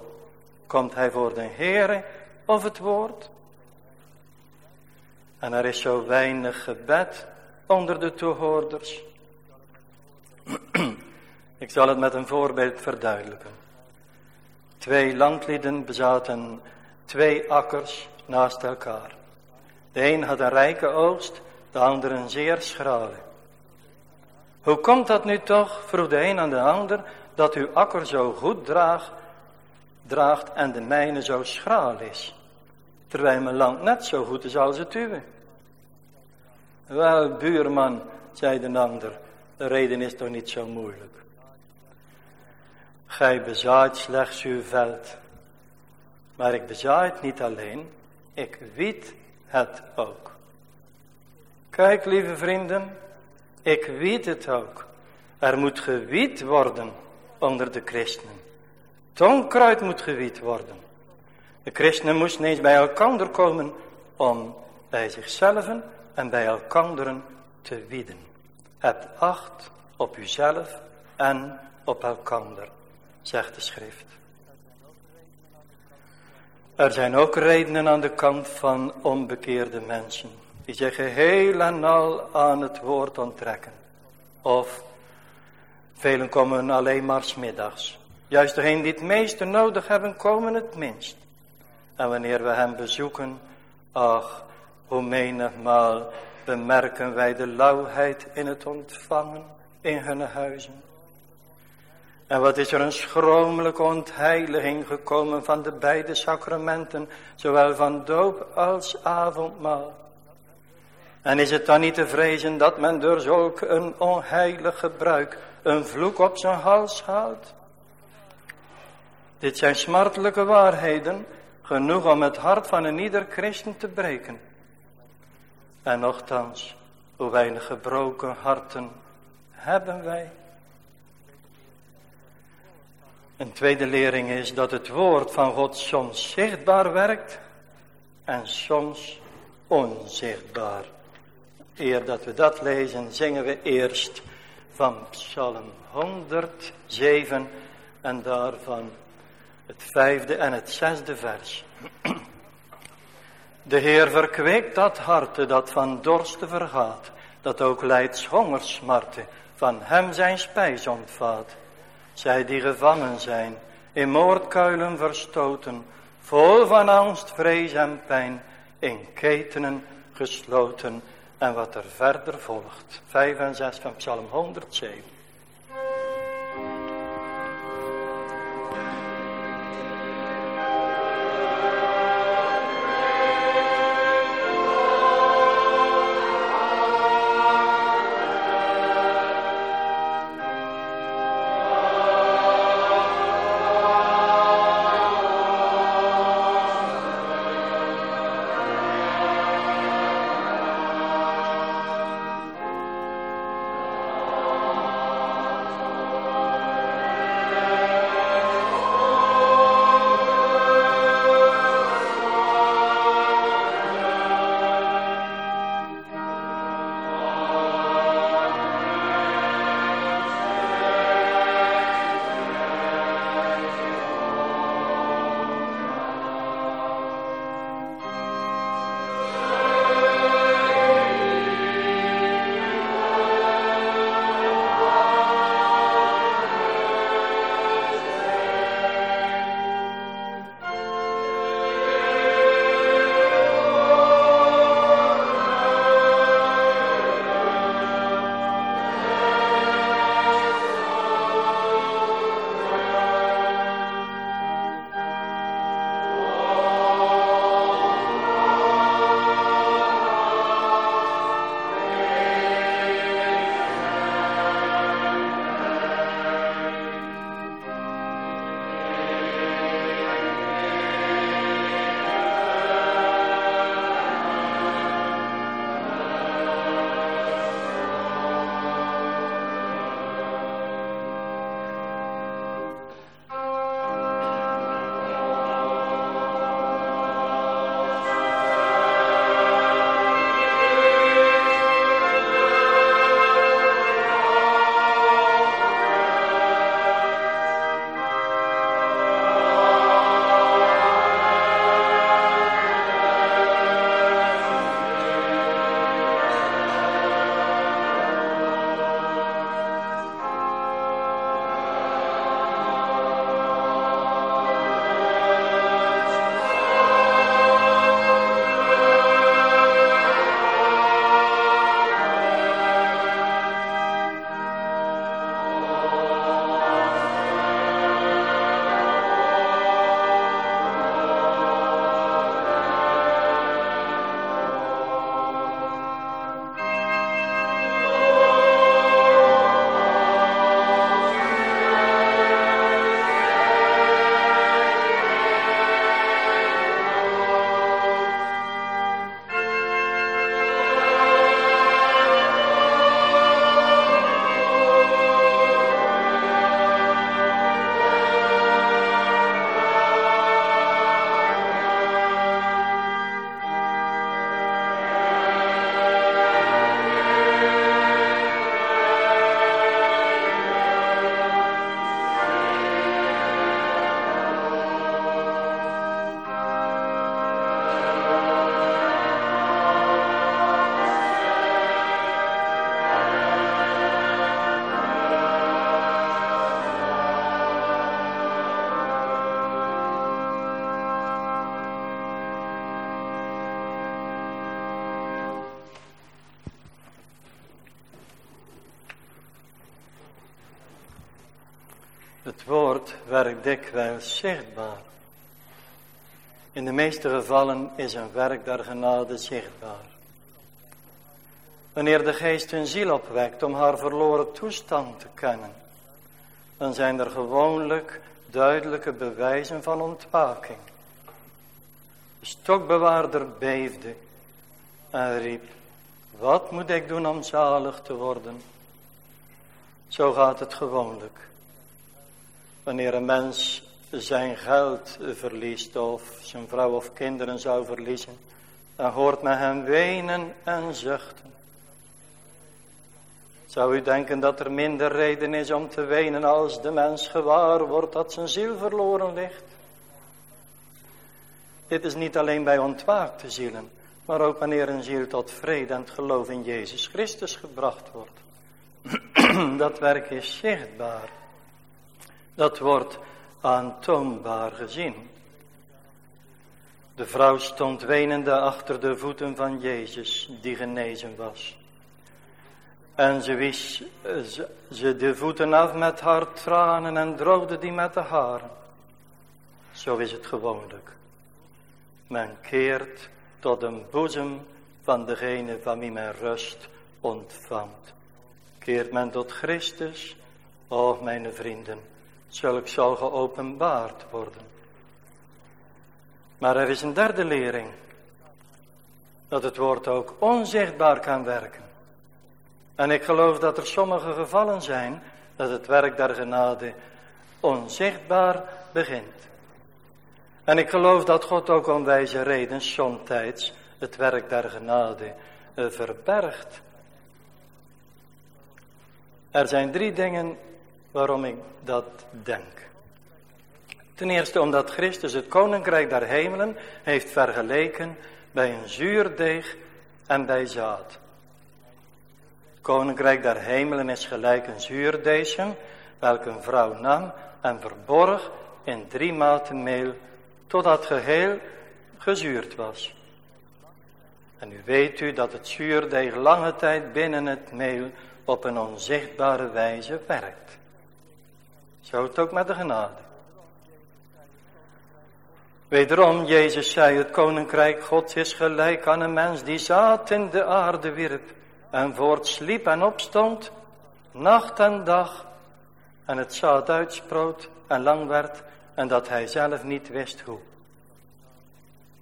Komt hij voor de Heere of het woord? En er is zo weinig gebed onder de toehoorders. [CLEARS THROAT] Ik zal het met een voorbeeld verduidelijken. Twee landlieden bezaten twee akkers naast elkaar. De een had een rijke oogst, de ander een zeer schrale. Hoe komt dat nu toch, vroeg de een aan de ander, dat uw akker zo goed draagt, draagt en de mijne zo schraal is? Terwijl mijn land net zo goed is als het uwe. Wel, buurman, zei de ander, de reden is toch niet zo moeilijk. Gij bezaait slechts uw veld, maar ik bezaai niet alleen, ik wiet het ook. Kijk, lieve vrienden, ik wiet het ook. Er moet gewiet worden onder de christenen. Tonkruid moet gewiet worden. De christenen moesten eens bij elkaar komen om bij zichzelf en bij elkanderen te wieden. Heb acht op uzelf en op elkander, zegt de schrift. Er zijn ook redenen aan de kant van onbekeerde mensen, die zich geheel en al aan het woord onttrekken. Of velen komen alleen maar smiddags. Juist degenen die het meeste nodig hebben, komen het minst. En wanneer we hem bezoeken, ach, hoe menigmaal bemerken wij de lauwheid in het ontvangen in hun huizen. En wat is er een schromelijke ontheiliging gekomen van de beide sacramenten, zowel van doop als avondmaal. En is het dan niet te vrezen dat men door zulk een onheilig gebruik een vloek op zijn hals haalt? Dit zijn smartelijke waarheden Genoeg om het hart van een ieder christen te breken. En nochtans, hoe weinig gebroken harten hebben wij. Een tweede lering is dat het woord van God soms zichtbaar werkt en soms onzichtbaar. Eer dat we dat lezen, zingen we eerst van Psalm 107 en daarvan het vijfde en het zesde vers. De Heer verkweekt dat harte dat van dorsten vergaat, dat ook leids hongersmarten van hem zijn spijs ontvaat. Zij die gevangen zijn, in moordkuilen verstoten, vol van angst, vrees en pijn, in ketenen gesloten en wat er verder volgt. Vijf en zes van Psalm 107. Dikwijls zichtbaar. In de meeste gevallen is een werk der genade zichtbaar. Wanneer de geest een ziel opwekt om haar verloren toestand te kennen, dan zijn er gewoonlijk duidelijke bewijzen van ontwaking. De stokbewaarder beefde en riep, wat moet ik doen om zalig te worden? Zo gaat het gewoonlijk. Wanneer een mens zijn geld verliest of zijn vrouw of kinderen zou verliezen, dan hoort men hem wenen en zuchten. Zou u denken dat er minder reden is om te wenen als de mens gewaar wordt dat zijn ziel verloren ligt? Dit is niet alleen bij ontwaakte zielen, maar ook wanneer een ziel tot vrede en het geloof in Jezus Christus gebracht wordt. [CLEARS THROAT] Dat werk is zichtbaar. Dat wordt aantoonbaar gezien. De vrouw stond wenende achter de voeten van Jezus, die genezen was. En ze wist ze de voeten af met haar tranen en droogde die met de haren. Zo is het gewoonlijk. Men keert tot een boezem van degene van wie men rust ontvangt. Keert men tot Christus, o mijn vrienden, zulk zal geopenbaard worden. Maar er is een derde lering, dat het woord ook onzichtbaar kan werken. En ik geloof dat er sommige gevallen zijn dat het werk der genade onzichtbaar begint. En ik geloof dat God ook om wijze reden somtijds het werk der genade eh, verbergt. Er zijn drie dingen waarom ik dat denk. Ten eerste omdat Christus het koninkrijk der hemelen heeft vergeleken bij een zuurdeeg en bij zaad. Koninkrijk der hemelen is gelijk een zuurdeesje, welke een vrouw nam en verborg in drie maten meel, totdat geheel gezuurd was. En nu weet u dat het zuurdeeg lange tijd binnen het meel op een onzichtbare wijze werkt. Het ook met de genade. Wederom, Jezus zei, het koninkrijk Gods is gelijk aan een mens die zaad in de aarde wierp en voortsliep en opstond, nacht en dag, en het zaad uitsproot en lang werd, en dat hij zelf niet wist hoe.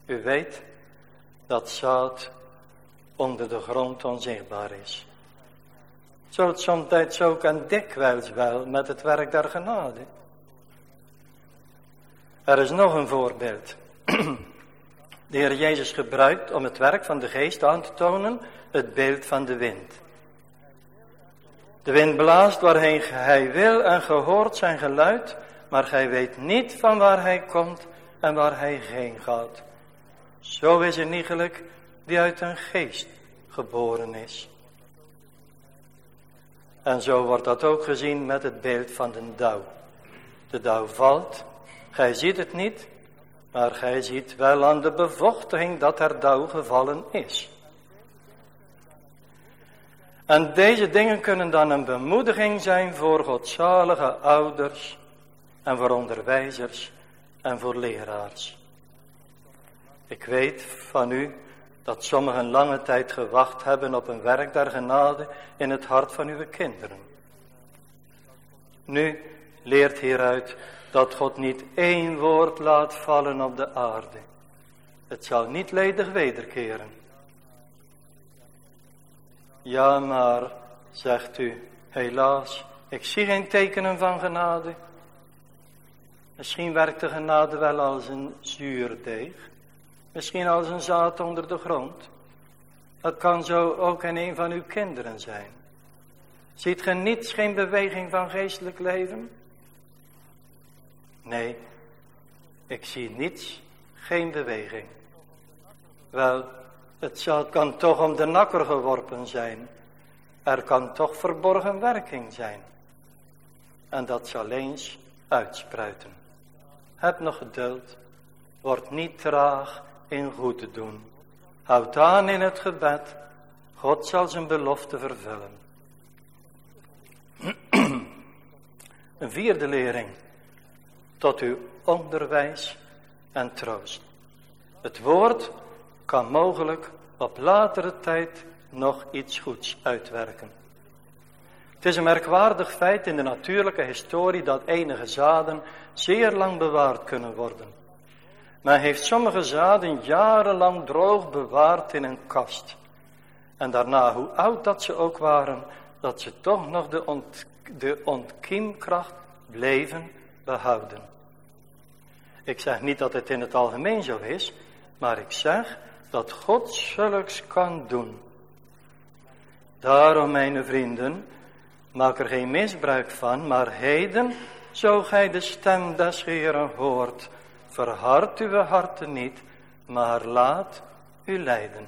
U weet dat zaad onder de grond onzichtbaar is. Zo het soms ook en dikwijls wel met het werk der genade. Er is nog een voorbeeld. [CLEARS THROAT] De Heer Jezus gebruikt om het werk van de geest aan te tonen het beeld van de wind. De wind blaast waarheen hij wil en gehoord zijn geluid, maar gij weet niet van waar hij komt en waar hij heen gaat. Zo is een iegelijk die uit een geest geboren is. En zo wordt dat ook gezien met het beeld van de dauw. De dauw valt, gij ziet het niet, maar gij ziet wel aan de bevochtiging dat er dauw gevallen is. En deze dingen kunnen dan een bemoediging zijn voor godzalige ouders en voor onderwijzers en voor leraars. Ik weet van u dat sommigen lange tijd gewacht hebben op een werk der genade in het hart van uw kinderen. Nu leert hieruit dat God niet één woord laat vallen op de aarde. Het zal niet ledig wederkeren. Ja, maar, zegt u, helaas, ik zie geen tekenen van genade. Misschien werkt de genade wel als een zuurdeeg. Misschien als een zaad onder de grond. Dat kan zo ook in een van uw kinderen zijn. Ziet ge niets, geen beweging van geestelijk leven? Nee, ik zie niets, geen beweging. Wel, het zal, kan toch om de nakker geworpen zijn. Er kan toch verborgen werking zijn. En dat zal eens uitspruiten. Heb nog geduld. Word niet traag in goed te doen. Houd aan in het gebed. God zal zijn belofte vervullen. [CLEARS THROAT] Een vierde lering. Tot uw onderwijs en troost. Het woord kan mogelijk op latere tijd nog iets goeds uitwerken. Het is een merkwaardig feit in de natuurlijke historie dat enige zaden zeer lang bewaard kunnen worden. Men heeft sommige zaden jarenlang droog bewaard in een kast. En daarna, hoe oud dat ze ook waren, dat ze toch nog de, de ontkiemkracht bleven behouden. Ik zeg niet dat het in het algemeen zo is, maar ik zeg dat God zulks kan doen. Daarom, mijn vrienden, maak er geen misbruik van, maar heden, zo gij de stem des Heeren hoort, verhard uw harten niet, maar laat u leiden.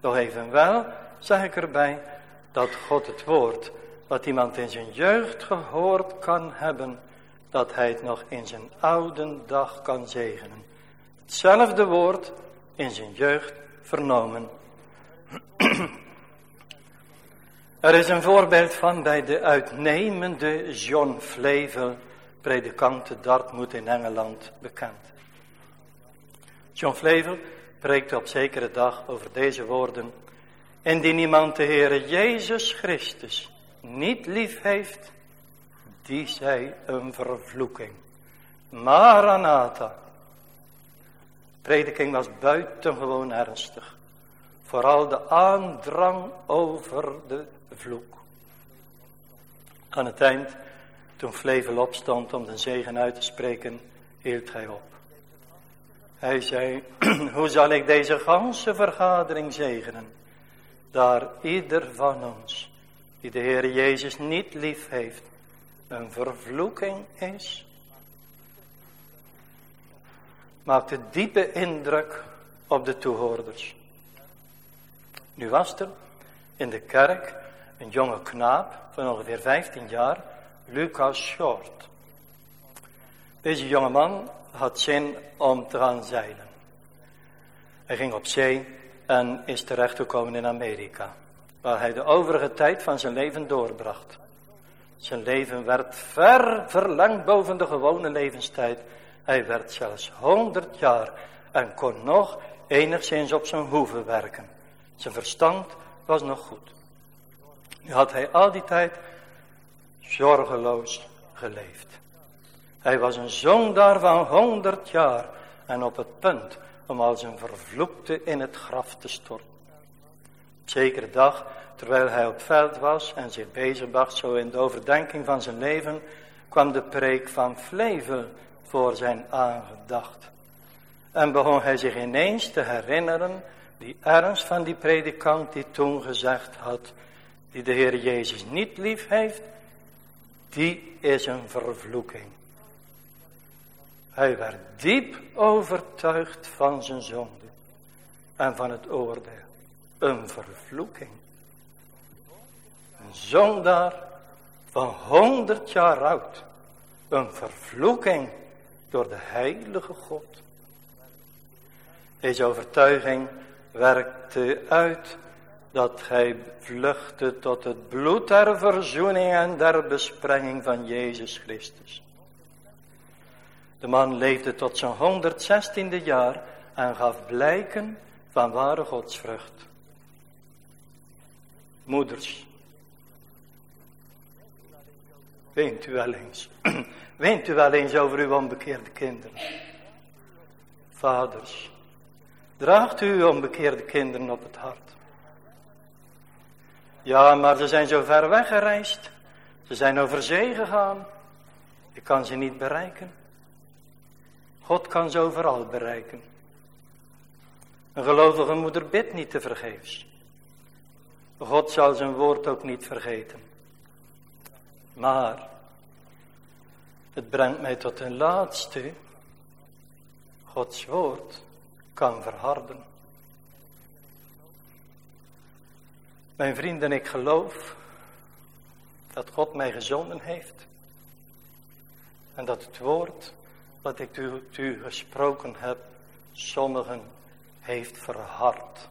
Nog evenwel zeg ik erbij dat God het woord, wat iemand in zijn jeugd gehoord kan hebben, dat hij het nog in zijn oude dag kan zegenen. Hetzelfde woord in zijn jeugd vernomen. [CLEARS THROAT] Er is een voorbeeld van bij de uitnemende John Flevel, predikant te Dartmouth in Engeland, bekend. John Flevel preekte op zekere dag over deze woorden. Indien iemand de Heere Jezus Christus niet lief heeft, die zij een vervloeking. Maranatha. Prediking was buitengewoon ernstig. Vooral de aandrang over de vloek. Aan het eind, toen Flevel opstond om de zegen uit te spreken, hield hij op. Hij zei, [CLEARS THROAT] hoe zal ik deze ganse vergadering zegenen? Daar ieder van ons, die de Heer Jezus niet lief heeft, een vervloeking is. Maakte diepe indruk op de toehoorders. Nu was er in de kerk een jonge knaap van ongeveer 15 jaar, Lucas Short. Deze jonge man had zin om te gaan zeilen. Hij ging op zee en is terechtgekomen in Amerika, waar hij de overige tijd van zijn leven doorbracht. Zijn leven werd ver verlengd boven de gewone levenstijd. Hij werd zelfs 100 jaar en kon nog enigszins op zijn hoeven werken. Zijn verstand was nog goed. Nu had hij al die tijd zorgeloos geleefd. Hij was een zondaar van honderd jaar en op het punt om als een vervloekte in het graf te storten. Op zekere dag, terwijl hij op veld was en zich bezig bracht zo in de overdenking van zijn leven, kwam de preek van Flevel voor zijn aangedacht. En begon hij zich ineens te herinneren die ernst van die predikant die toen gezegd had, die de Heer Jezus niet lief heeft, die is een vervloeking. Hij werd diep overtuigd van zijn zonde en van het oordeel. Een vervloeking. Een zondaar van honderd jaar oud. Een vervloeking door de heilige God. Deze overtuiging werkte uit dat hij vluchtte tot het bloed der verzoening en der besprenging van Jezus Christus. De man leefde tot zijn 116e jaar en gaf blijken van ware godsvrucht. Moeders, weent u wel eens, [CLEARS THROAT] weent u wel eens over uw onbekeerde kinderen. Vaders, draagt u uw onbekeerde kinderen op het hart. Ja, maar ze zijn zo ver weggereisd. Ze zijn over zee gegaan. Ik kan ze niet bereiken. God kan ze overal bereiken. Een gelovige moeder bidt niet te vergeefs. God zal zijn woord ook niet vergeten. Maar het brengt mij tot een laatste. Gods woord kan verharden. Mijn vrienden, ik geloof dat God mij gezonden heeft. En dat het woord wat ik u, u gesproken heb, sommigen heeft verhard.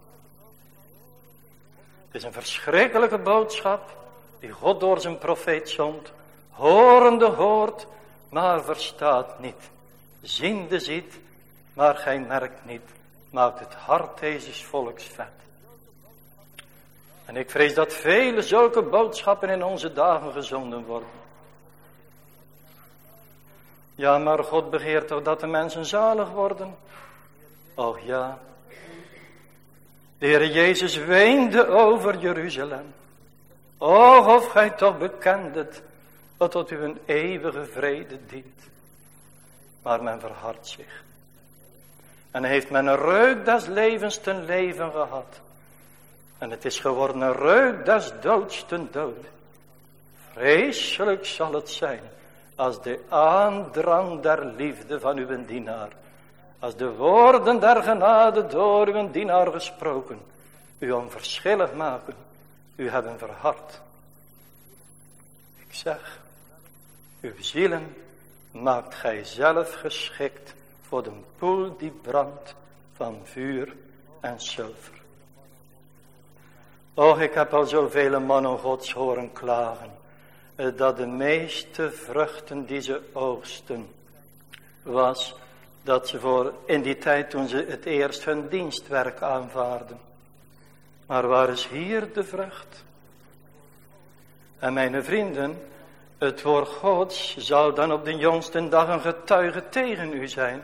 Het is een verschrikkelijke boodschap die God door zijn profeet zond horende hoort, maar verstaat niet, ziende ziet, maar gij merkt niet, maakt het hart deze volks vet. En ik vrees dat vele zulke boodschappen in onze dagen gezonden worden. Ja, maar God begeert toch dat de mensen zalig worden? Och ja. De Heer Jezus weende over Jeruzalem. Och, of gij toch bekend het, wat tot u een eeuwige vrede dient. Maar men verhardt zich. En heeft men een reuk des levens ten leven gehad. En het is geworden reuk des doods ten dood. Vreselijk zal het zijn als de aandrang der liefde van uw dienaar, als de woorden der genade door uw dienaar gesproken, u onverschillig maken, u hebben verhard. Ik zeg, uw zielen maakt gij zelf geschikt voor de poel die brandt van vuur en zilver. Och, ik heb al zoveel mannen gods horen klagen, eh, dat de meeste vruchten die ze oogsten, was dat ze voor in die tijd toen ze het eerst hun dienstwerk aanvaarden. Maar waar is hier de vrucht? En mijn vrienden, het woord Gods zou dan op de jongste dag een getuige tegen u zijn.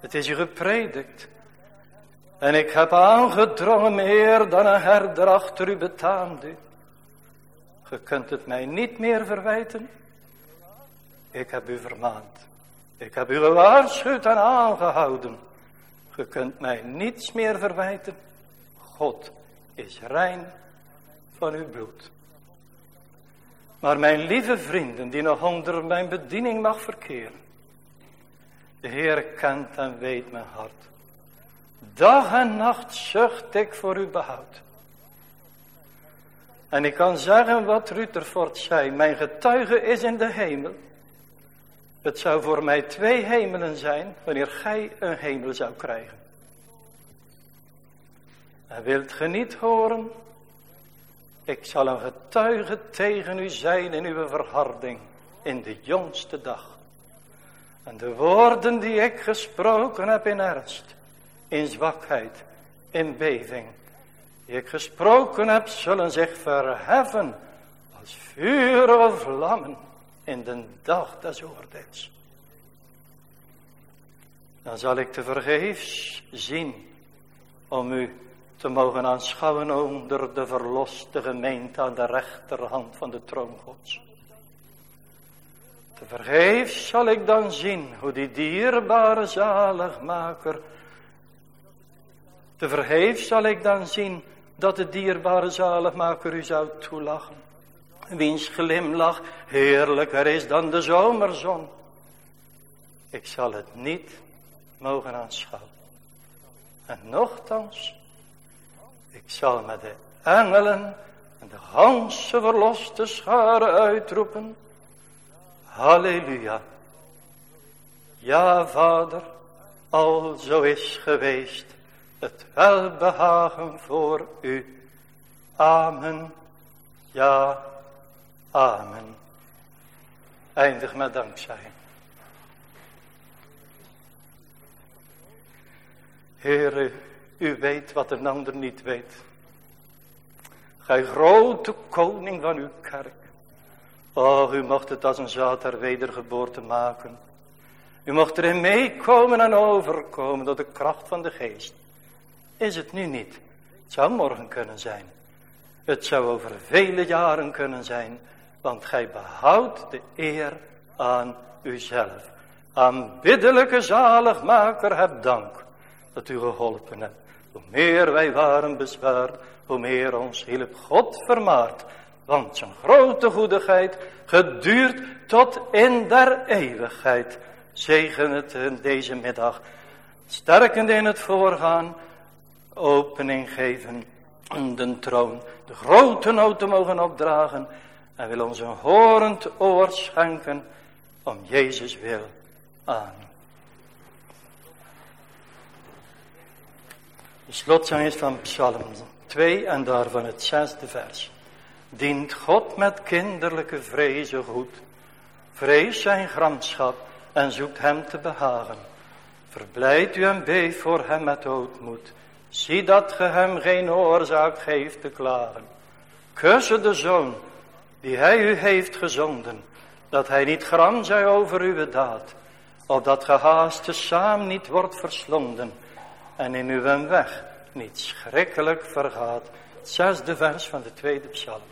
Het is u gepredikt. En ik heb aangedrongen meer dan een herder achter u betaamde. Je kunt het mij niet meer verwijten. Ik heb u vermaand. Ik heb u gewaarschuwd en aangehouden. Je kunt mij niets meer verwijten. God is rein van uw bloed. Maar mijn lieve vrienden die nog onder mijn bediening mag verkeren. De Heer kent en weet mijn hart. Dag en nacht zucht ik voor uw behoud. En ik kan zeggen wat Rutherford zei. Mijn getuige is in de hemel. Het zou voor mij twee hemelen zijn wanneer gij een hemel zou krijgen. En wilt ge niet horen? Ik zal een getuige tegen u zijn in uw verharding in de jongste dag. En de woorden die ik gesproken heb in ernst, in zwakheid, in beving, die ik gesproken heb, zullen zich verheffen als vuur vlammen in de dag des oordeels. Dan zal ik te vergeefs zien om u te mogen aanschouwen onder de verloste gemeente aan de rechterhand van de troon Gods. Te vergeefs zal ik dan zien hoe die dierbare zaligmaker, te vergeefs zal ik dan zien dat de dierbare zaligmaker u zou toelachen. Wiens glimlach heerlijker is dan de zomerzon. Ik zal het niet mogen aanschouwen. En nochtans, ik zal met de engelen en de ganse verloste scharen uitroepen. Halleluja. Ja, vader, al zo is geweest het welbehagen voor u. Amen. Ja, amen. Eindig met dankzij. Heere, u weet wat een ander niet weet. Gij grote koning van uw kerk. Oh, u mocht het als een zaad ter wedergeboorte maken. U mocht erin meekomen en overkomen door de kracht van de geest. Is het nu niet? Het zou morgen kunnen zijn. Het zou over vele jaren kunnen zijn. Want gij behoudt de eer aan uzelf. Aanbiddelijke zaligmaker, heb dank dat u geholpen hebt. Hoe meer wij waren bezwaard, hoe meer ons hielp God vermaard. Want zijn grote goedigheid geduurt tot in der eeuwigheid. Zegen het in deze middag. Sterkende in het voorgaan opening geven aan de troon. De grote nood te mogen opdragen. En wil ons een horend oor schenken om Jezus wil. aan. De slotzang is van Psalm 2 en daarvan het zesde vers. Dient God met kinderlijke vrezen goed. Vrees zijn gramschap en zoekt hem te behagen. Verblijd u en beef voor hem met ootmoed. Zie dat ge hem geen oorzaak geeft te klagen. Kussen de zoon die hij u heeft gezonden. Dat hij niet gram zij over uw daad. Opdat gehaaste saam niet wordt verslonden. En in uw weg niet schrikkelijk vergaat. Het zesde vers van de tweede psalm.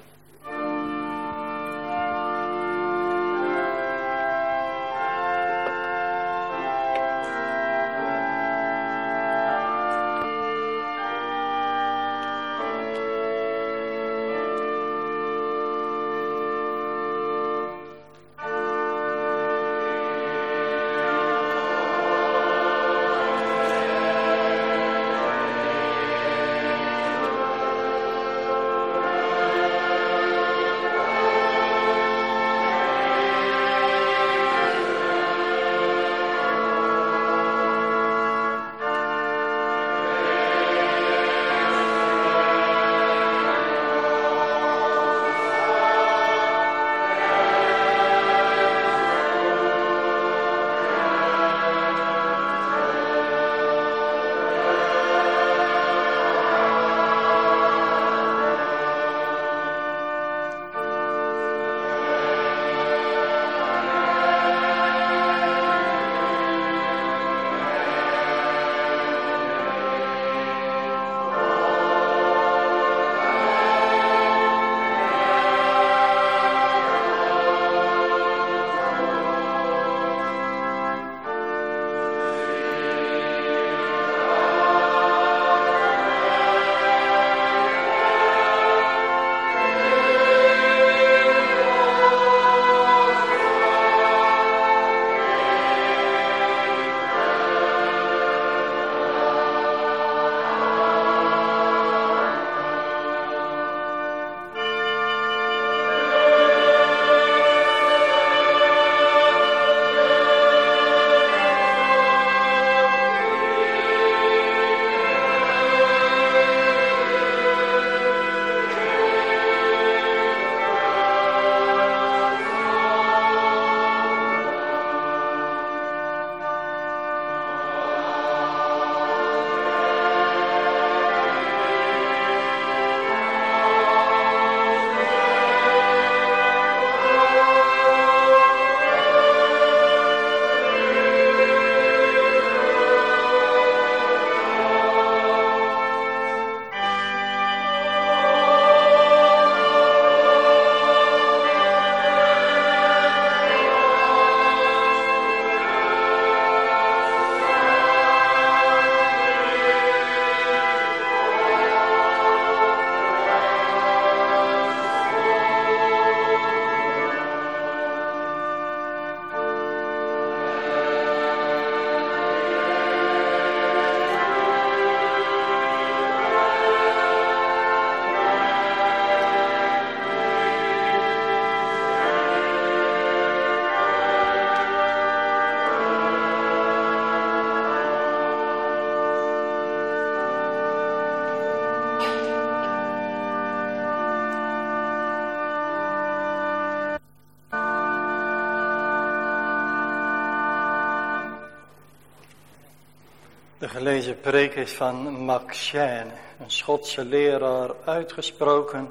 Gelezen preek is van Max een Schotse leraar, uitgesproken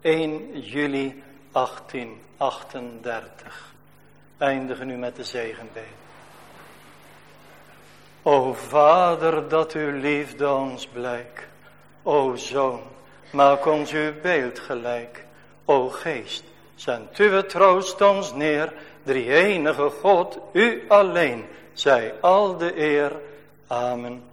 1 juli 1838. Eindigen nu met de zegenbeen. O Vader, dat uw liefde ons blijk. O Zoon, maak ons uw beeld gelijk. O Geest, zend uw troost ons neer. Drie enige God, u alleen, zij al de eer Amen.